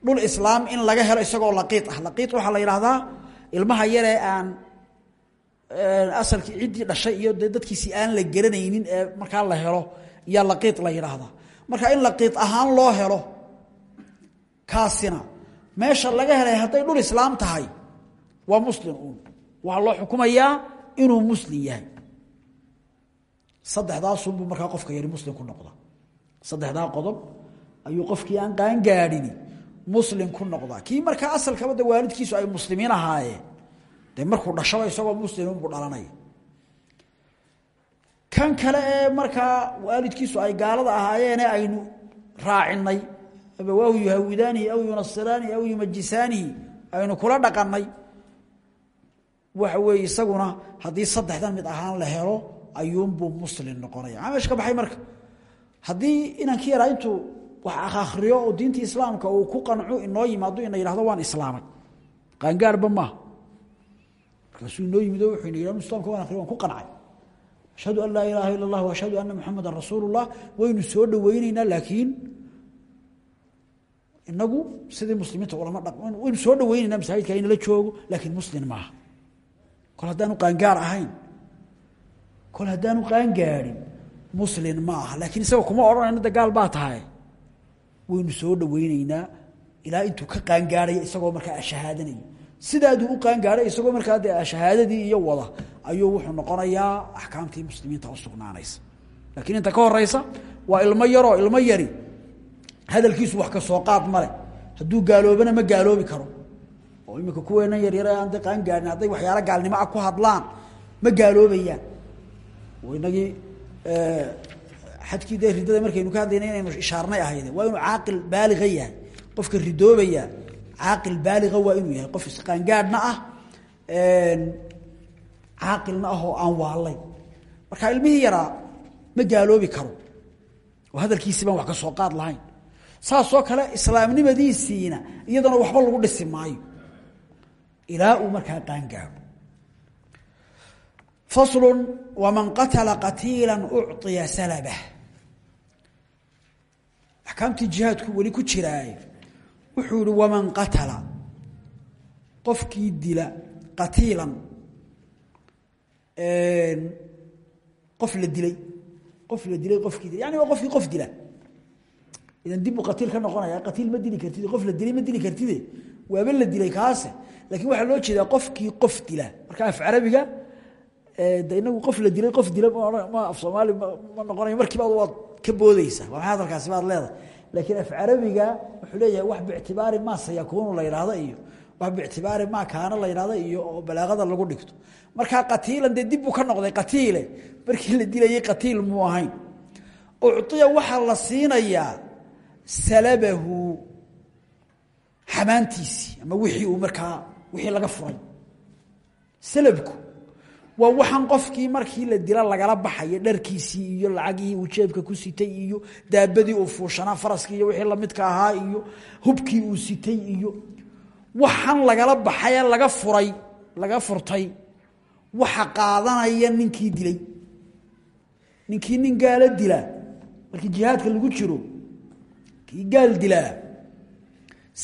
dhul islaam in laga helo isagoo laqiid ah. Laqiid waxaa la yidhaahdaa ilmaha yaree aan asalkii ciddii dhashay iyo de aan la garanaynin ee markaa la helo iyaa laqiid la yidhaahdaa marka in laqiid ahaan loo helo kaasina meesha laga helay hadday dhul islaam tahay waa muslim uun. Waxaa loo xukumayaa inuu muslim yahay. Saddexdaasunbuu markaa qofka yari muslim ku noqda. Saddexdaa qodob ayuu qofkii aan qaangaadhini muslim ku noqdaa kii markaa asalkaba de waalidkiisu ay muslimiin ahaayeen dee markuu dhashaba isagoo muslimunbuu dhalanaya kan kale ee waalidkiisu ay gaalada ahaayeene aynu raacinay abawaahu yuhawidaanihi aw yunasiraanihi aw yumajisaanihi aynu kula dhaqanay waxa weeye isaguna haddii saddexdan mid ahaan la helo ayuunbuu muslim noqonaya. Ka baxay marka? Haddii inankii yaraa intuu wax akhriyo diinta islaamka uu ku qanco inoo yimaado ina yidhahdo waan islaamay. Qaangaarba maaha markaasuu inoo yimid oo wuxuu ina yidhahdo islamka waan akhriyo waan ku qancay ashhadu an laa ilaaha ila allah ashhadu anna muxamadan rasuulu llah waynu soo dhoweyneynaa laakiin inagu sidii muslimiinta ulama dha waynu soo dhaweyneynaa masaajidka inala joogo laakiin muslim maaha. Kol haddaanu qaangaar ahayn kol haddaanu qaangaarin muslim ma laakiin isaga kuma odhanayno de baa tahay. Waynu soo dhaweyneynaa ilaa intuu ka qaangaaraya isagoo markaa shahaadanaya sidaaduu u qaangaaray isagoo markaa de shahaadadii iyo wada ayuu wuxuu noqonayaa axkaamtii muslimiinta u sugnaanaysa. Laakiin inta ka horeysa waa ilmo yaroo ilmo yari hadalkiisu wax ka soo qaad male. Hadduu gaaloobana ma gaaloobi karo. Oo imika kuweenan yaryare aan de qaangaarin hadday waxyaalo gaalnimo ah ku hadlaan ma gaaloobayaan. Oo inagii xadkii dee ridada markaynu ka hadlayna inaynu ishaarnay ahayde waa inuu caaqil baaliga yahay qofka ridoobaya caaqil baaliga waa inuu yahay qof isqaangaadhna ah caaqilna ah oo aan waallay marka ilmihii yaraa ma gaaloobi karo. Oo hadalkiisii baan wax ka soo qaad lahayn. Saasoo kale islaamnimadiisiina iyadana waxba lagu dhisi maayo. Ilaa uu markaa qaangaadho faslu waman qatala qatiila ucطiya salabah axkaamtii jihaadku weli ku jiraaye wuxuu yihi waman qatala. Qofkii dila qatiilan qof la dilay qof la dilay qofkii dila yani waa qof dila. Idan dib buu qatiil ka noqonaya qatiil ma dili kartid qof la dilay ma dili kartide. Waaba la dilay kaase. Laakiin waxaa loo jeedaa qofkii qof dila. Marka af carabiga de inagu qof la dilay qof dila ma af soomaali ma noqonayo markiiba waad ka boodeysa waa maxay baad leedahay laakiin af carabiga wuxuu leeyahay wax biictibaari maa sayakuunu la yidhaahdo iyo wax biictibaari maa kaana la yidhahdo iyo oo balaaqada lagu dhigto. Markaa qatiilan ka noqday qatiile. Markii la dilayay qatiil muu ahayn. Ucطiya waxaa la siinayaa salabahu xamaantiisii ama wixii uu markaa wixii laga furay. Salabku waa waxaan qofkii markii la dila lagala baxayo dharkiisii iyo lacagihii uu jeebka ku sitay iyo daabadii uu fuushanaa faraskii iyo wixii lamidka ahaa iyo hubkii uu sitay iyo waxaan lagala baxaye laga furay laga furtay waxa qaadanaya ninkii dilay. Ninkii nin gaalo dilaa markii jihaadka lagu jiro kii gaal dilaa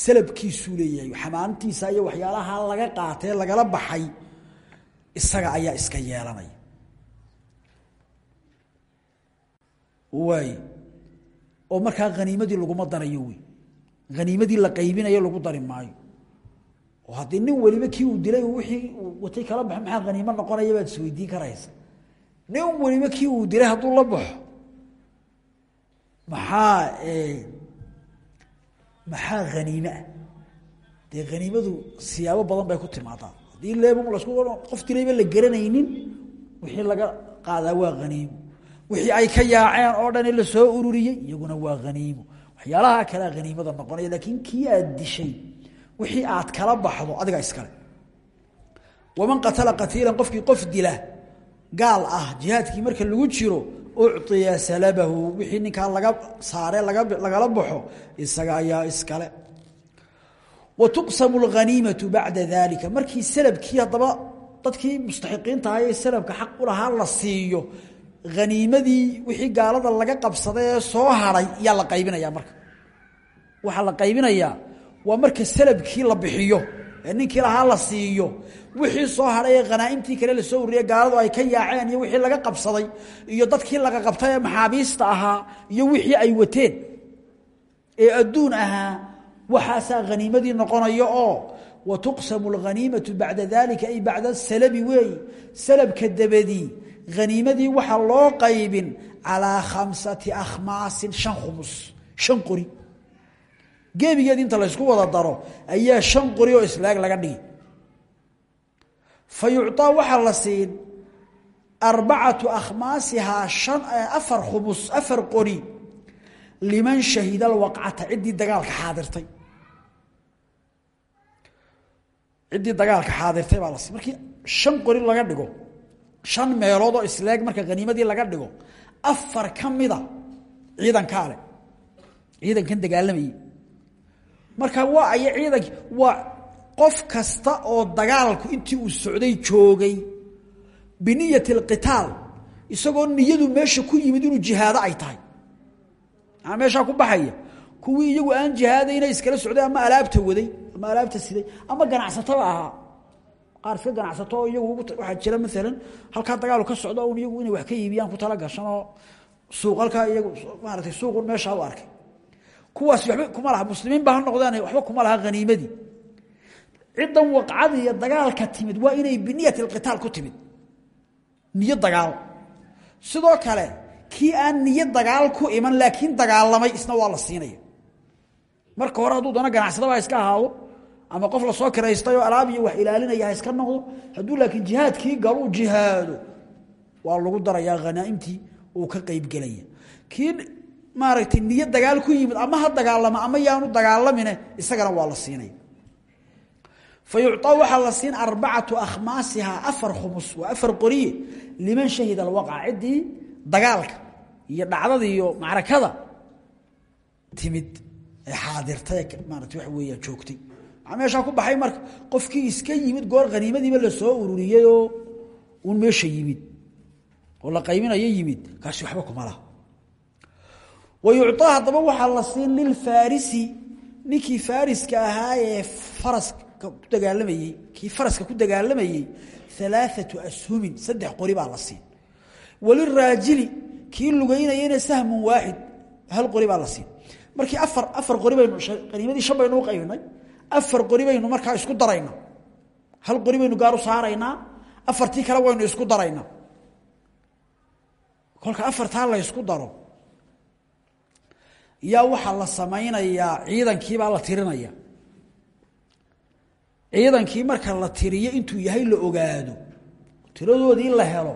salabkiisuu leeyahay xamaantiisa iyo waxyaalaha laga qaatee lagala baxay isaga ayaa iska yeelanaya waay oo markaa haniimadii laguma darayo wey. Haniimadii la qaybinayo lagu dari maayo. Oo haddii nin weliba kii uu dilay wixii watay kala baxo maxaa haniimo noqonaya baad isweydiin karaysa? Nin weliba kii uu dilay hadduu la baxo maxaa eh, maxaa haniime ah dee haniimadu siyaabo badan bay ku timaadaa haddii leeb lasku qof dilayba la garanaynin wixii laga qaadaa waa haniimo wixii ay ka yaaceen oo dhan la soo ururiyey iyaguna waa haniimo waxyaalaha kalea haniimada noqonaya laakiin kii aad dishay wixii aad kala baxdo adiga iskale waman qatala qatiilan qofkii qof dila gaal ah jihaadkii marka lagu jiro ucطiya salabahu wixii ninkaa laga saare lagala baxo isaga ayaa iskale wa tuqsamu اlghaniimatu bacda dalika markii salabkii haddaba dadkii mustaxiqiinta ahay ee salabka xaq u lahaa la siiyo haniimadii wixii gaalada laga qabsaday ee soo haray yaa la qaybinaya marka waxaa la qaybinayaa waa marka salabkii la bixiyo ee ninkii lahaa la siiyo wixii soo hadhay ee khanaaimtii kale la soo ururiye gaaladu ay ka yaaceen iyo wixii laga qabsaday iyo dadkii laga qabtay ee maxaabiista ahaa iyo ahaa waxaasaa haniimadii noqonayo oo wa tuqsamu alghaniimatu bacda dalika ay bacda salabi weeyi salabka dabadii haniimadii waxaa loo qaybin calaa khamsati akhmaasin shan khumus shan qori geebigeed inta laysku wada daro ayaa shan qori oo islaag laga dhigi fa yucطaa waxaa la siin arbacatu akhmaasihaa afar khumus afar qori liman shahida alwaqcata ciddii dagaalka xaadirtay ciddii dagaalka xaadirtay baa la siin markii shan qori laga dhigo shan meelood oo isleeg marka haniimadii laga dhigo afar ka mida ciidankaa le ciidankan dagaalamayey marka waa ay ciidanki waa qof kasta oo dagaalku intii uu socday joogay biniyat اlqitaal isagoo niyadu meesha ku yimid inuu jihaado ay tahay. Meeshaa ku baxaya kuwii iyagu aan jihaadayna iskala socday ama alaabta waday ama siday ama ganacsataba ahaa. Qaar iska ganacsato oo iyagu waxaa jira maalan halkaa dagaalu ka socdo un iyagu inay wax ka iibiyaan ku tala gashan oo suuq halkaa iyagu maaratay suuqun meeshaa u arkay. Kuwaas waba kuma laha muslimiin ba noqdaan waxba kuma laha haniimadii ciddan waqcada iyo dagaalka timid waa inay biniyat اlqitaal ku timid. Niyo dagaal. Sidoo kale kii aan niyo dagaal ku iman laakiin dagaalamay isna waa la siinaya. Marka hore hadduu dana ganacsadaba iska ahaado ama qof la soo kiraystay oo alaab iyo wax ilaalinaya iska noqdo hadduu laakiin jihaadkii galuu jihaado waa lagu darayaa hanaaimtii uu ka qeybgelaya kii maaragtay niyo dagaal ku yimid ama ha dagaalama ama yaanu dagaalamine isagana waa la siinaya fa waxaa la siin arbacatu akhmaasihaa afar khumus waa afar qoriye liman shahida alwaqca dagaalka iyo dhacdada iyo macrakada timid ee xaadirtay maarata waxa weeyaan joogtay meeshaa ku baxay marka qofkii iska yimid goor haniimadiiba la soo ururiyeyoo uun meesha yimid oo la qaybinayo yimid kaasi waxba kuma laha. Wayucطaa haddaba waxaa la siin lilfarisi ninkii fariska ahaa faraska ku dagaalamayey kii faraska ku dagaalamayey alaaثatu ashumin saddex qori la siin. Waliraajili kii lugeynayana sahmun waaxid hal qori la siin. Markii afar afar qori baynu u qaybinay afar qori baynu markaa isku darayna hal qori baynu gaar u saaraynaa afartii kale waynu isku daraynaa kolka afartaa la ysku daro. Yaa waxaa la samaynayaa ciidankiibaa la tirinaya ciidankii marka la tiriyo intuu yahay la ogaado. Tiradoodii la helo.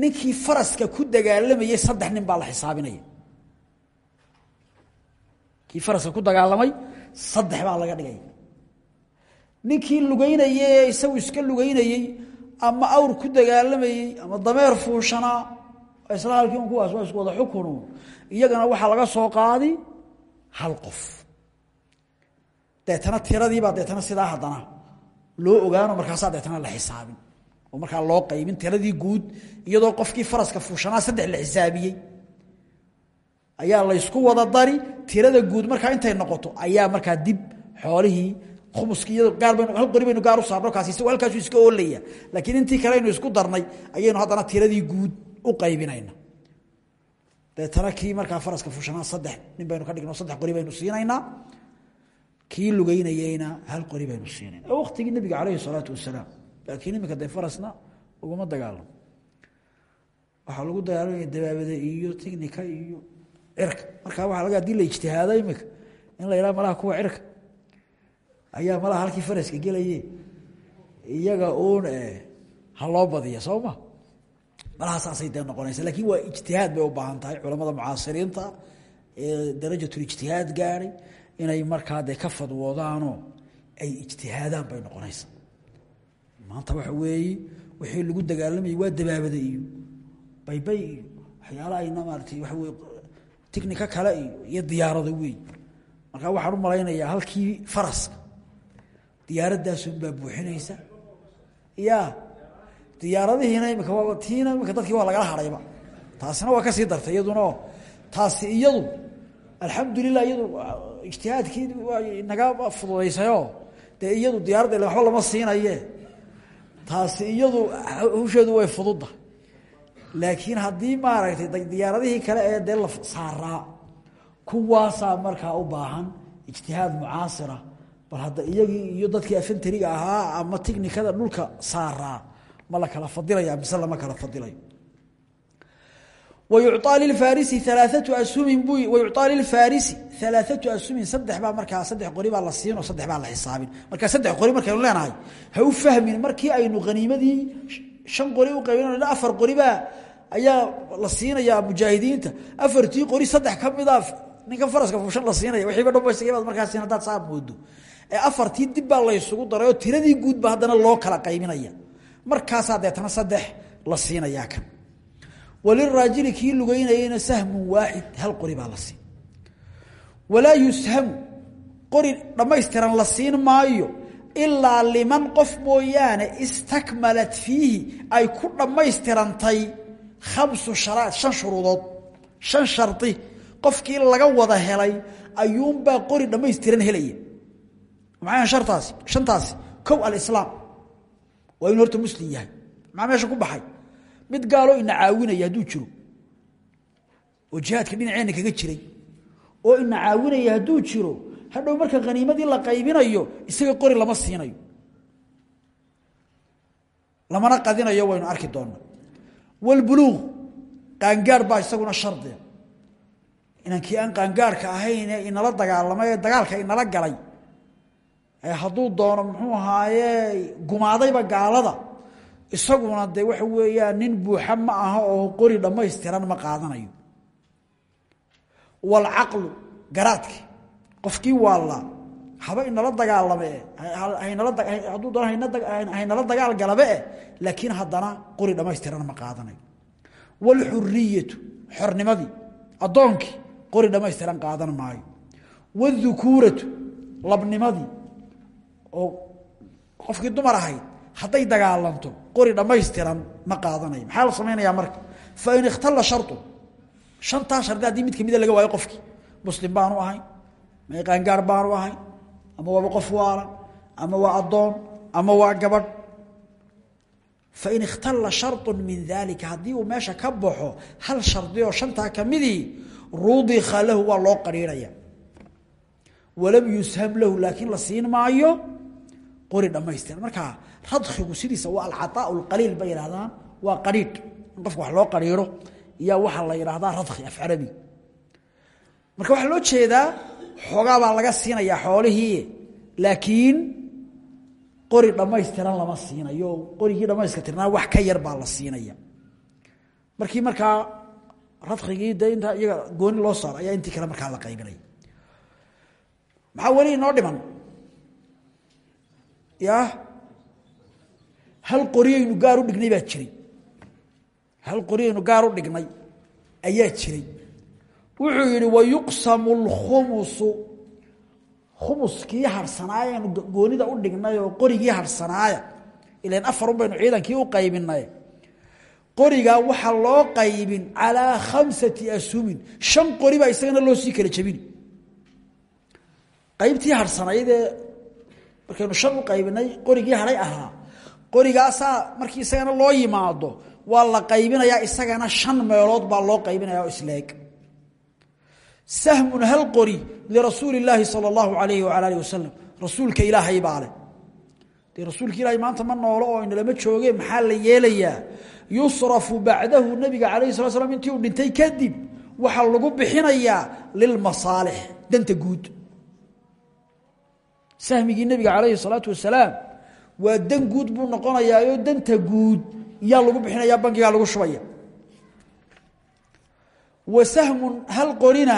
Ninkii faraska ku dagaalamayey saddex nin baa la xisaabinaya. Kii faraska ku dagaalamay saddex baa laga dhigaya ninkii lugeynayey ee isagu iska lugeynayey ama awr ku dagaalamayey ama dameer fuushanaa isla halkii un kuwaas waa wada xukunu. Iyagana waxaa laga soo qaadi hal qof. Deetana tiradiibaa deetana sidaa haddana loo ogaano markaasaa deetana la xisaabin. Oo markaa loo qaybin tiradii guud iyadoo qofkii faraska fuushanaa saddex la xisaabiyey. Ayaa laysku wada dari tirada guud markaa intay noqoto ayaa markaa dib xoolihii khumuskii iyado gaar baynu hal qori baynu gaar u saarno kaasi isagoo iska oolaya. Laakiin intii kale aynu isku darnay ayaynu haddana tiradii guud u qaybinayna. Deetana kii markaa faraska fushanaa saddex nin baynu ka dhigno saddex qori baynu siinaynaa. Kii lugeynayeyna hal qori baynu siinayna waqtigii nabiga caleyhi salaatu wasalaam laakiin iminka dee farasna uguma dagaalamo waxaa lagu dagaalamaya dabaabada iyo tignika iyo cirka. Markaa waa laga haddii la ijtihaado imika in la yidhaha malaha kuwa cirka ayaa malaha halkii faraska gelaye iyaga uun ha loo badiya soo ma? Malaha saasay dee noqonaysa. Lakin waa ijtihaad bay u baahan tahay culamada mucaasiriinta ee darajatulijtihaad gaadhay inay markaa dee ka fadwoodaanoo ay ijtihaadaan bay noqonaysa. Maanta waxa weeye wixii lagu dagaalamayay waa dabaabada iyo baybay iyo waxyaala ayna maaratay waxa weye ticnica kale iyo iyo diyaarado wey markaa waxaan u malaynayaa halkii faraska diyaaradaasunbaa buuxinaysa. Ya diyaaradihiina imika tiina imika dadkii waa lagala hadhayba. Taasina waa ka sii dartay iyadunao taasi iyadu alxamdulilah iyadu ijtihaadkii waa inaga fududaysayo dee iyadu diyaaradda ila waxba lama siinaye. Taasi iyadu hawsheedu way fududda. Laakiin haddii maaragtay diyaaradihii kale ee dee la saaraa kuwaasaa markaa u baahan ijtihaad mucaasira bal hadda iyagii iyo dadkii afentariga ahaa ama ticnikada dhulka saaraa ma la kala fadilaya mise lama kala fadilayo wayucaa lifarisi alaaatu ashumin bu wayucaa lilfarisi alaaatu ashumin saddex baa markaa saddex qori baa la siinoo saddex baa la xisaabin. Markaa saddex qori markaynu leenahay. Ha u fahmin markii aynu haniimadii shan qori u qaybin afar qoribaa ayaa la siinayaa mujaahidiinta. Afartii qori saddex ka mida ninkan faraska fushan la siinaya wiiiba dhambaystigabaad markaas haddaad saa moodo ee afartii dib baa laysugu daray oo tiradii guudba haddana loo kala qaybinaya markaasaa deetana saddex la siinayaa kan. Waliraajili kii lugeynayeyna sahmun waaxid hal qori baa la siin. Walaa yushamu qori dhammaystiran la siin maayo ilaa liman qof mooyaane istakmalat fiihi ay ku dhammaystirantay khamsu sharaad shan shuruudood. Shan shardi qofkii laga wada helay ayuunbaa qori dhammaystiran helaya maxay shartaasi shantaasi kow alislaam. Waa inuu horta muslim yahay. Meesha ku baxay. Mid gaaloo ina caawinaya hadduu jiro. Oo jihaadka dhinaceena kaga jiray. Oo ina caawinaya hadduu jiro hadhow marka haniimadii la qaybinayo isaga qori lama siinayo. Lamana qadinayo waynu arki doonaa walbuluuq qaangaar baa isaguna shardiga inankii aan qaangaarhka ahayn inala dagaalamay dagaalka inala galay hadduu doono muxuu ahaaye gumaadayba gaalada. Isaguna dee waxa weeyaan nin buuxa ma aha oo qori dhammaystiran ma qaadanayo. Walcaqlu garaadki. Qofkii waallaa haba inala dagaalame hadduu doon haynala dagaal galabe laakiin haddana qori dhammaystiran ma qaadanayo walxuriyatu xornimadii addoonkii qori dhammaystiran qaadan maayo. Wاdukuuratu labnimadii oo qofkii dumar ahayd hadday dagaalanto qori dhammaystiran ma qaadanayo maxaa la samaynayaa marka? Fain ikhtala sharu shantaa shardi haddii mid kamida laga waayo qofkii. Muslim baanu ahayn ma qaangaar baanu ahayn ama waaba qof waalan ama waa addoon ama waa gabadh. Fain ikhtala sharu min dalika haddii uu meesha ka baxo hal shardi oo shantaa kamidii ruudika lahu waa loo qariiraya. Walam yusham lahu laakiin la siin maayo qori dhammaystiran markaa radkigu sidiisa waa alcaaa qaliil bay yidhahdaan waa qariidh in wax loo qariiro iyaa waxaa la yidhaahdaa radki af carabi marka waxaa loo jeedaa xoogaa baa laga siinayaa xoolihii laakiin qori dhammaystiran lama siinayo. Qorigii dhammaystirnaa wax ka yar baa la siinaya markii markaa radkigii de iyaga gooni loo saaro ayaa intii kale markaa la qaybinaya maxaa weli inoo dhiman ya? Hal qoriyaynu gaar u dhignay baa jiray. Hal qoriyaynu gaar u dhignay ayaa jiray. Wuxuu yihi wayuqsamu اlkhumusu khumuskii harhsanaayanu goonida u dhignay oo qorigii harhsanaaya ilan afarun baynu ciidankii u qaybinay. Qorigaa waxaa loo qaybin calىa khamsati ashumin shan qori baa isagana loo sii kala jebini qaybtii harhsanaydee markaynu shan u qaybinay qorigii halay ahaa. Qorigaasaa markii isagana loo yimaado waa la qaybinayaa isagana shan meelood baa loo qaybinayaa oo isleeg. Sahmun hal qori lirasuuli illaahi sala allahu calayhi wala alih wasalam rasuulka ilaahay baa leh. Dee rasuulka ilaahay maanta ma noolo oo inalama jooge maxaa la yeelayaa? Yusrafu bacdahu nabiga calayhi sala slam intii uu dhintay kadib waxaa lagu bixinayaa lilmasaalix danta guud sahmigii nebiga calayhi salaatu wasalaam waa dan guud buu noqonayaayoo danta guud yaa lagu bixinayaa bankigaa lagu shubaya. Wa sahmun hal qorina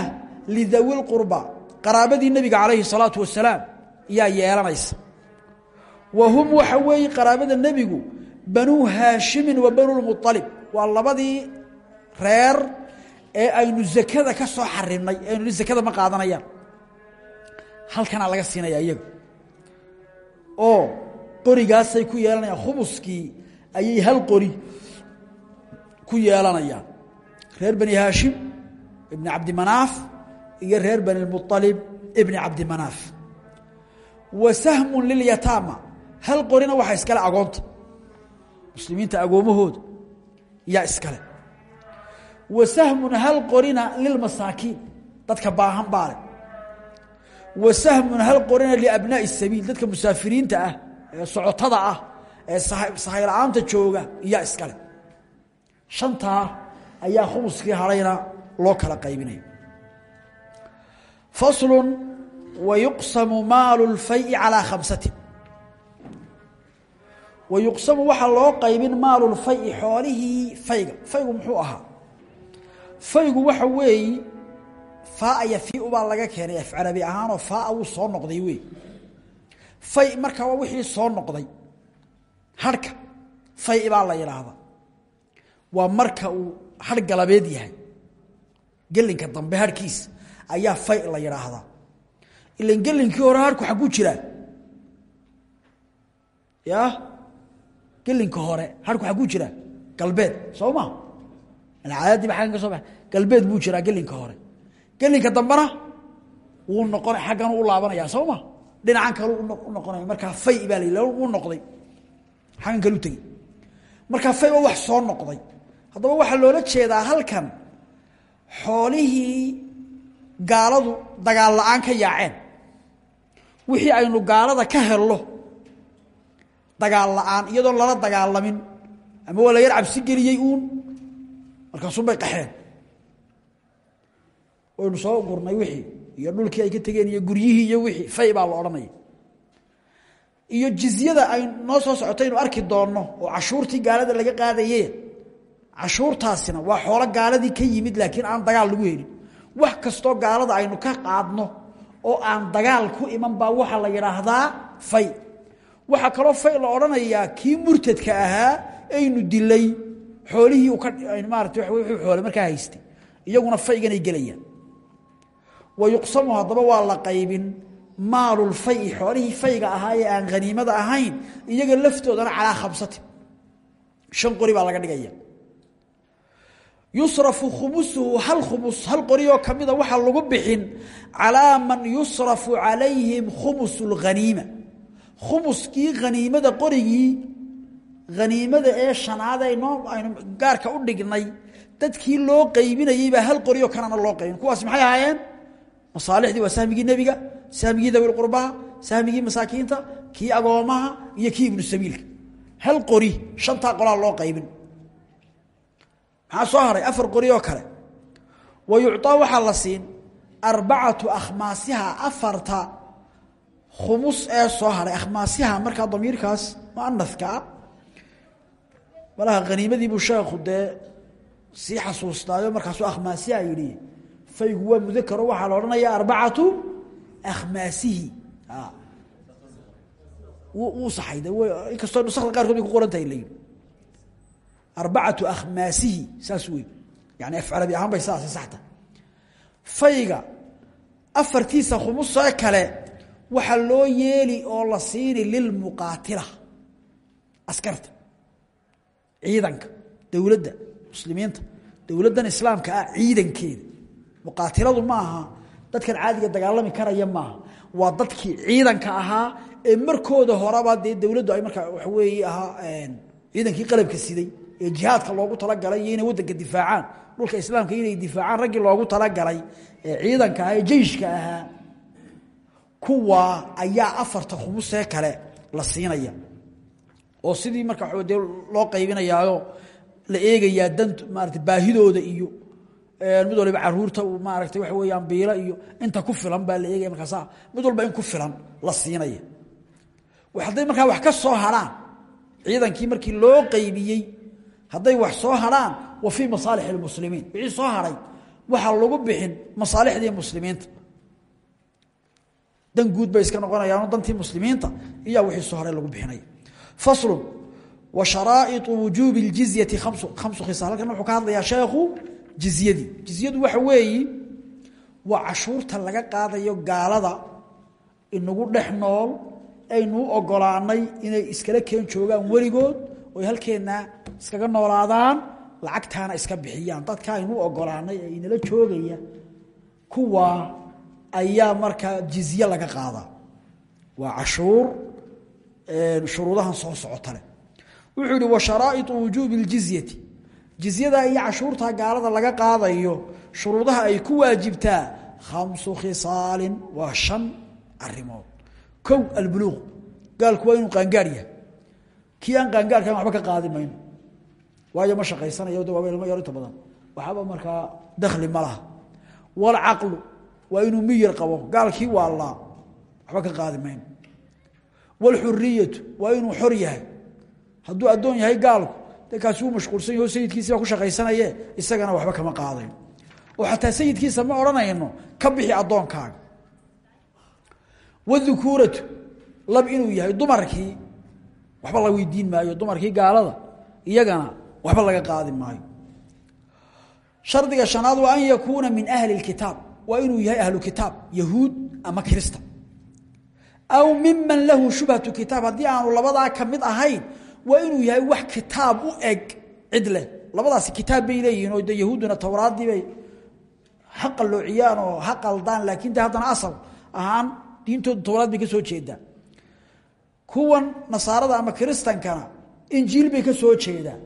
lidawi lqurba qaraabadii nebiga calayhi salaatu wasalaam yaa yeelanaysa. Wa hum waxa weeye qaraabada nebigu banuu haashimin wa banulmualib waa labadii reer ee aynu zakada ka soo xarimnay aynu zakada ma qaadanayaan halkanaa laga siinaya iyaga oo qorigaasay ku yeelanayaan khumuskii ayay hal qori ku yeelanayaan reer bani haashim ibni cabdimanaaf iyo reer bani lmualib ibni cabdimanaaf wa sahmun lilyataama hal qorina waxaa iskale agoonta muslimiinta agoomahooda yaa iskale. Wa sahmun hal qorina lilmasaakiin dadka baahan baale wa sahmun hal qorina liabnaa'i sabiil dadka musaafiriinta ah ee socotada ah ee sahay la'aanta jooga iyaa iskale shantaa ayaa khumuskii hadhayna loo kala qaybinaya faslu wa yuqsamu maalu lfayi calaa khamsatin. Wa yuqsamu waxaa loo qaybin maalu lfayi xoolihii fayga faygu muxuu ahaa? Faygu waxa weeye faaa yafiu baa laga keenay af carabi ahaanoo faaa wuu soo noqday wey fay markaa waa wixii soo noqday. Harhka fay baa la yidhaahdaa waa marka uu har galabeed yahay. Gelinka dambe harhkiisa ayaa fay la yidhaahdaa ilan gelinkii hore harku xagu jiraa? Ya gelinka hore harku xagu jiraa? Galbeed soo ma? Caadadiiba aggan ka soo ba galbeed buu jiraa gelinka hore gelinka dambena wuu noqona xaggan u laabanaya soo dhinacan kale u noqonaya. Markaa fay baa la uu noqday. Xaggan kale u tegey. Markaa fay wax soo noqday. Haddaba waxaa loola jeedaa halkan xoolihii gaaladu dagaal la'aan ka yaaceen. Wixii aynu gaalada ka helno dagaal la'aan lala dagaalamin. Ama waa la yar cabsi geliyey uun markaasunbay qaxeen waynu soo gurnay wixii iyo dhulkii ay ka tegeen iyo guryihii iyo wixii fay baa la odhanaya iyo jizyada ay noo soo socotaynu arki doonno oo cashuurtii gaalada laga qaadaye cashuurtaasina waa xoolo gaaladii ka yimid laakiin aan dagaal lagu helin. Wax kastoo gaalada aynu ka qaadno oo aan dagaal ku iman baa waxaa la yidhaahdaa fay. Waxaa kaloo fay la odhanayaa kii murtadka ahaa aynu dilay. Xoolihii maarata wuxuu xoole markaa haystay. Iyaguna fayganay gelayaan wa yuqsamu haddaba waa la qaybin maalulfayi xoolihii fayga ahaa ee aan haniimada ahayn iyaga laftoodana calaa khamsatin shan qori baa laga dhigaya yusrafu khumusuhu hal khumus hal qori oo kamida waxaa lagu bixin calaa man yusrafu calayhim khumus اlghaniima khumuskii haniimada qorigii haniimada ee shanaad aynoo aynu dadkii loo qaybinayey baa hal qori oo kanana loo qaybin kuwaas maxay ahaayeen masaalixdii waa sahmigii nebiga sahmigii dawi qurbaha sahmigii masaakiinta kii agoomaha iyo kii ibnu sabiilka. Hal qori shantaa qolaa loo qaybin. Maxaa soo afar qori oo kale. Wa yucطaa waxaa la siin arbacatu akhmaasiha afarta khumus ee soo haray. Akhmaasiha markaa damiirkaas muanafkaa malaha haniimadii sheekhu dee sii xasuustaayo markaasuu akhmaasiha yidhi faygu waa mudakaro waxaa la odhanaya arbacatu akhmaasihi. Wuu saxay de inkastoo nusakda qaarkood bay ku qoran tahay la yidhi. Arbacatu akhmaasihi saas wey yani af carabi ahaan bay saasay saxta fayga afartiisa khumusee kale waxaa loo yeeli oo la siini lilmuqaatila askarta ciidanka dowladda muslimiinta dowladdan islaamka ah ciidankeeda muqaatiladu ma aha dadkan caadiga dagaalami karaya maaha. Waa dadkii ciidanka ahaa ee markooda horeba dee ay markaa waxa weeye ahaa ciidankii qalabka siday ee jihaadka loogu talagalay inay waddanka difaacaan. Dhulka islaamka inay difaacaan raggii loogu talagalay ee ciidanka ah ee jeyshka ahaa kuwa ayaa afarta khumusee kale la siinaya. Oo sidii marka waa dee loo qaybinayaayo la eegayaa dan maarata baahidooda iyo mid waliba caruurta uu maaragtay waxa weeyaan biilo iyo inta ku filan baa la eegaya markaasa mid walba in ku filan la siinaya hadday markaa wax ka soo harhaan ciidankii markii loo qaybiyey hadday wax soo harhaan wa fii masaalix اlmuslimiin wixii soo haray waxaa lagu bixin masaalixdii muslimiinta dan guud bay iska noqonayaano dantii muslimiinta iyaa wixii soo haray lagu bixinaya faslu wa sharaa'iطu wujuubi اljizyati kamsu khamsu khisaal halkan wuxuu ka hadlayaa sheekhu jizyadii jizyadu waxa weeyi waa cashuurta laga qaadayo gaalada inagu dhex nool aynuu ogolaanay inay iskala keen joogaan weligood oy halkeenna iskaga noolaadaan lacagtaana iska bixiyaan. Dadka aynuu ogolaanay ee inala joogaya kuwa ayaa markaa jizye laga qaadaa. Waa cashuur shuruudahan soo socotale wuxuu yihi wa sharaa'iطu wujuubi اljizyati jizyada iyo cashuurta gaalada laga qaadayo shuruudaha ay ku waajibtaa khamsu khisaalin waa shan arimood kow albuluuq gaalku waa inuu qaangaar yahay. Kii ka qaadi waayo ma shaqaysanayo de ilmo yar inta badan. Waxba markaa dakhli ma laha. Walcaqlu waa inuu miyir qabo gaalkii waallaa waxba ka qaadi mayno. Walxuriyatu waa inuu xor yahay. Hadduu addoon yahay gaalku de kaasi wuu mashquulsan yaho sayidkiisi baa ku shaqaysanaye isagana waxba kama qaadayo oo xataa sayidkiisa ma odhanayno ka bixi addoonkaaga. Wاdukuuratu lab inuu yahay dumarkii waxba la weydiin maayo dumarkii gaalada iyagana waxba laga qaadi maayo. Shardiga shanaad waa an yakuuna min ahli اkitaab waa inuu yahay ahlu kitaab yahuud ama kirista aw miman lahu shubhatu kitaab haddii aanu labadaa ka mid ahayn waa inuu yahay wax kitaab u eg cid leh. Labadaasi kitaab bay leeyihiin oo de yahuudduna towraadii bay ha qalloociyaan oo ha qaldaan laakiin de asal ahaan diintooda towraad bay ka soo jeedaa. Kuwan nasaarada ama kiristankana injiil bay ka soo jeedaan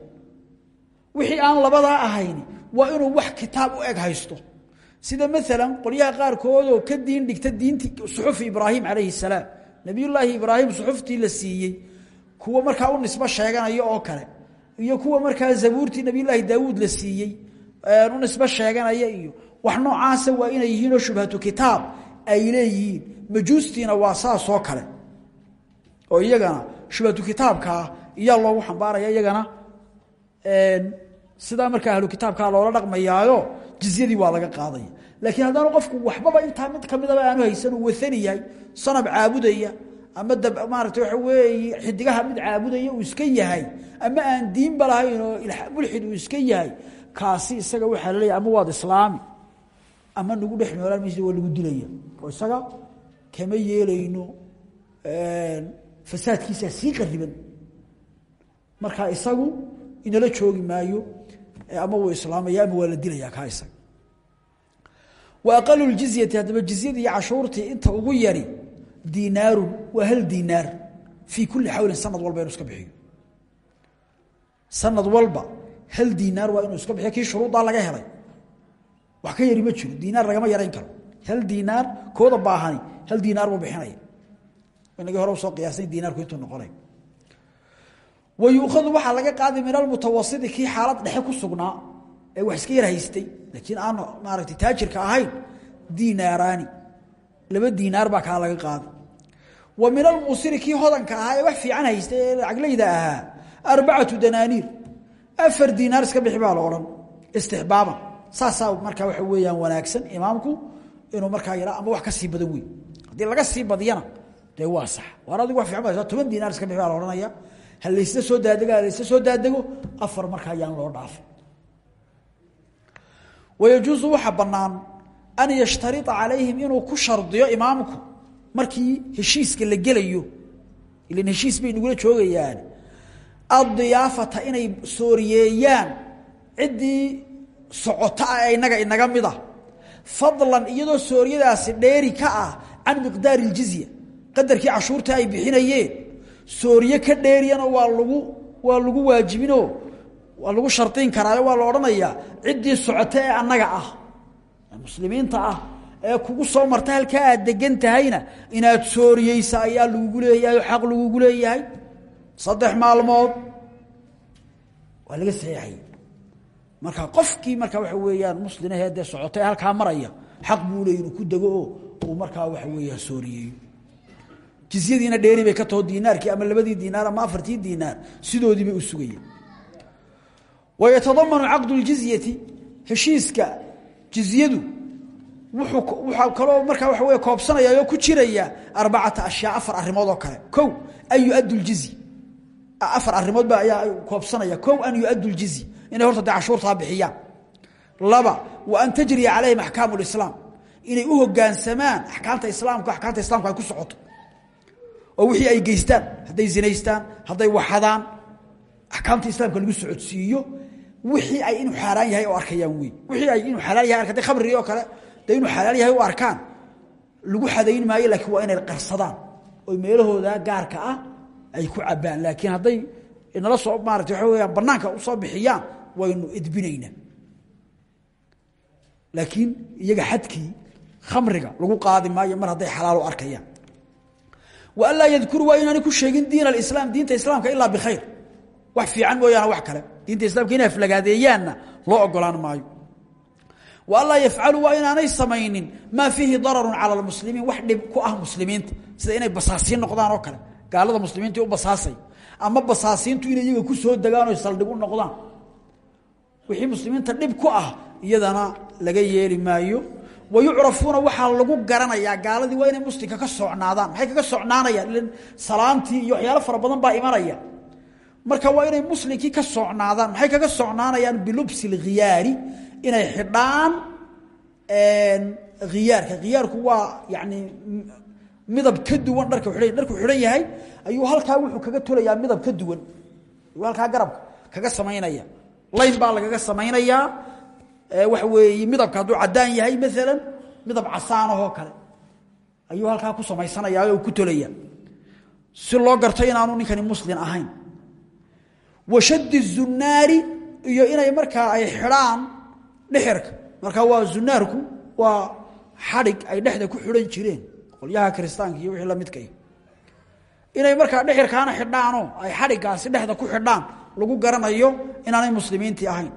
wixii aan labadaa ahayn waa inuu wax kitaab u eg haysto. Sida maalan qolyaha qaarkoodoo ka diin dhigta diintii suxufi ibraahim calayhi salaam. Nabiyullaahi ibraahim suxuftii la siiyey kuwa markaa u nisbo sheeganaya oo kale iyo kuwa markaa zabuurtii nabiyullaahi daawuud la siiyey u nisbo sheeganaya iyo wax noocaasa waa inay yihiinoo shubhatu kitaab ay leeyihiin majuustiina waa saasoo kale. Oo iyagana shubhatu kitaabkaa iyaa loogu xambaaraya iyagana sidaa markaa ahlu kitaabkaa loola dhaqmayaayo jizyadii waa laga qaadaya. Laakiin haddaanu qofku waxbaba intaa mid kamidaba aanu haysan uu sanab caabudaya ama maarata waxa weeye xidigaha mid caabudaya uu iska yahay ama aan diinba lahayn oo mulxid uu iska yahay kaasi isaga waxaa laleeyahy ama waad islaami ama nagu dhex noolaan maysa waa lagu dilaya. Oo isaga kama yeelayno fasaadkiisaa sii qariban. Marka isagu inala joogi maayo ama wuu islaamaya ama waa la dilaya kaa isaga. Wa aqalu ljizyati haddaba inta ugu yari diinaarun waa hal diinaar fii kuli xawlin sanad walba inuu iska bixiyo. Sanad walba hal diinaar waa inuu iska bixiyo kii shuruuddaa laga helay. Wax ka yari ma jiro diinaar lagama yarayn karo. Hal diinaar kooda baahani hal diinaar buu bixinaya inagii hore u soo qiyaasnay diinaarku intuu noqonay. Wa yuukhadu waxaa laga qaadi min almutawasiti kii xaalad dhexe ku sugnaa ee wax iska yar haystay. Laakiin aan maaragtay taajirka wa min almuusiri kii hodanka ahaa ee wax fiican haystay ee lacaglayda ahaa arbacatu danaaniir. Afar diinaar iska bixi waxa weeyaan wanaagsan imaamku inuu markaa yaraa ama wax ka sii badan wey haddii laga sii badiyana dee waa sax. Waar adigu fiican ba toban diinaar iska bixi baa la odhanaya. Soo daadego ha soo daadego afar markaa ayaan loo dhaafin. Wayajuusu waxaa bannaan an yashtaria calayhim inuu ku shardiyo imaamku markii heshiiska la gelayo ilan heshiis bay nagula joogayaan. Addiyaafata inay sooriyeeyaan ciddii socota ah inaga inaga mid ah. Fadlan iyadoo sooriyadaasi dheeri ka ah can miqdaari اljizya qadarkii cashuurta ay bixinayeen. Sooriye ka dheeriyana waa lagu waa lagu waajibinoo waa lagu shardiin karaayo waa la odhanayaa ciddii socota ee annaga ah muslimiinta ah ee kugu soo marta halkaa aad degan tahayna inaad sooriyeysa ayaa lagugu leeyahay oo lagugu leeyahay. Saddex maalmood. Waa laga saxeexayey marka qofkii marka waxa weeyaan muslimahee dee socota ee maraya xaq buu leey ku dego oo uu markaa waxa weeyaan sooriyeeyo jizyadiina dheeri bay ka taho diinaarkii ama labadii diinaar ama afartii diinaar sidoodii bay u sugayeen wayatadamanu caqdu ljizyati heshiiska jizyadu wuxuu kaloo markaa waxa wey koobsanaya oo ku jiraya arbacata ashyaa afar arrimood oo kale. Kow an yuaddu ljizy afar arrimood ba ayaa koobsanaya. Kow an yuaddu ljizy inay horta dee cashuurtaa laba wa an tajriya calayhim axkaamu lislaam inay u hogaansamaan axkaamta islaamka axkaamta islamka ay ku socoto. Oo wixii ay geystaan. Hadday zinaystaan hadday waxadaan axkaamta islaamka lagu socodsiiyo. Wixii ay inuu xaaraan yahay oo arkayaan wey wixii ay inuu xalaal yahay arka oo kale dee inuu xalaal yahay u arkaan? Lagu xadayn maayo laakiin waa inay qarsadaan. Oy meelahooda gaarka ah ay ku cabaan laakiin hadday nala soo maarata waxa weyaan banaanka u soo bixiyaan waynu edbinaynaa laakiin iyaga xadkii khamriga lagu qaadi maayo mar hadday xalaal u arkayaan. Wa an laa yadkuru waa ku sheegin diin alislaam diinta islaamka ilaa bikhayr wax fiican mooyaane wax kale. Diinta islaamka inay aflagaadeeyaanna loo ogolaan maayo wa an laa yafcaluu waa inaanay samaynin. Maa fiihi dararun cala almuslimiin. Wax dhib ku ah muslimiinta. Sida inay basaasiin noqdaan oo kale. Gaalada muslimiinta u basaasay. Ama basaasiintu inay iyaga ku soo degaan o saldhig u noqdaan. Wixii muslimiinta dhib ku ah iyadana laga yeeli maayo. Wa yucrafuuna waxaa lagu garanayaa gaaladii waa inay muslimka ka socnaadaan. Maxay kaga socnaanayaan? Ilan salaamtii iyo marka waa inay muslimkii ka socnaadaan. Maxay kaga socnaanayaan? Bilubsi lkhiyaari inay xidhaan khiyaarka. Khiyaarku waa yani midab ka duwan. Dharka idhan dharku xidhan yahay ayuu halkaa wuxuu kaga tolayaa midab ka duwan. Ayuu halkaa kaga samaynaya. Layn baa lagaga samaynayaa. Waxa weeye midabka hadduu caddaan yahay maalan midab casaanahoo kale. Ayuu halkaa ku samaysanayaa oo ku tolaya si loo garto inaanu ninkani muslin ahayn. Wa shaddi zunaari iyo inay markaa ay xidhaan dhexirka markaa waa zunaarku waa xadhig ay dhexda ku xidhan jireen qolyaha kiristaanka iyo wixii la midka inay markaa dhexirkaana xidhaanoo ay xadhiggaasi dhexda ku xidhaan lagu garanayo inaanay muslimiintii ahayn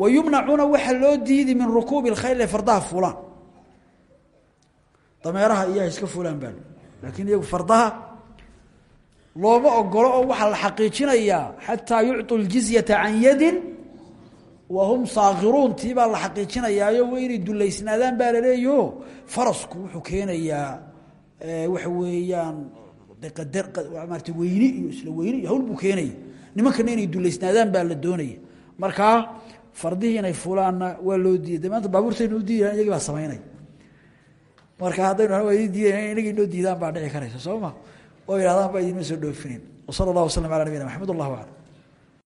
wa yumnacuuna waxa loo diidi min rukuubi اlkhayl ee fardaha fulaan dameeraha iyaha iska fulaan baa laakiin iyagu fardaha looma ogolo oo waxaa la xaqiijinayaa xataa yucطu اljizyata can yadin wa hum saakiruuntii baa la xaqiijinayaayo wa inay dulaysnaadaan baa laleeyaho farasku wuxuu keenayaa waxa weeyaan maarata weyni iyo isla weyni iyo hawl buu keenaya. Nimankana inay dulaysnaadaan baa la doonaya. Markaa fardihii inay fulaanna waa loo diiday. De maanta baabuurtaynu u diidan iyagii baa samaynaya. Marka haddaynu diidan inagii noo diidaan baa dhici karaysa soo ma? Oo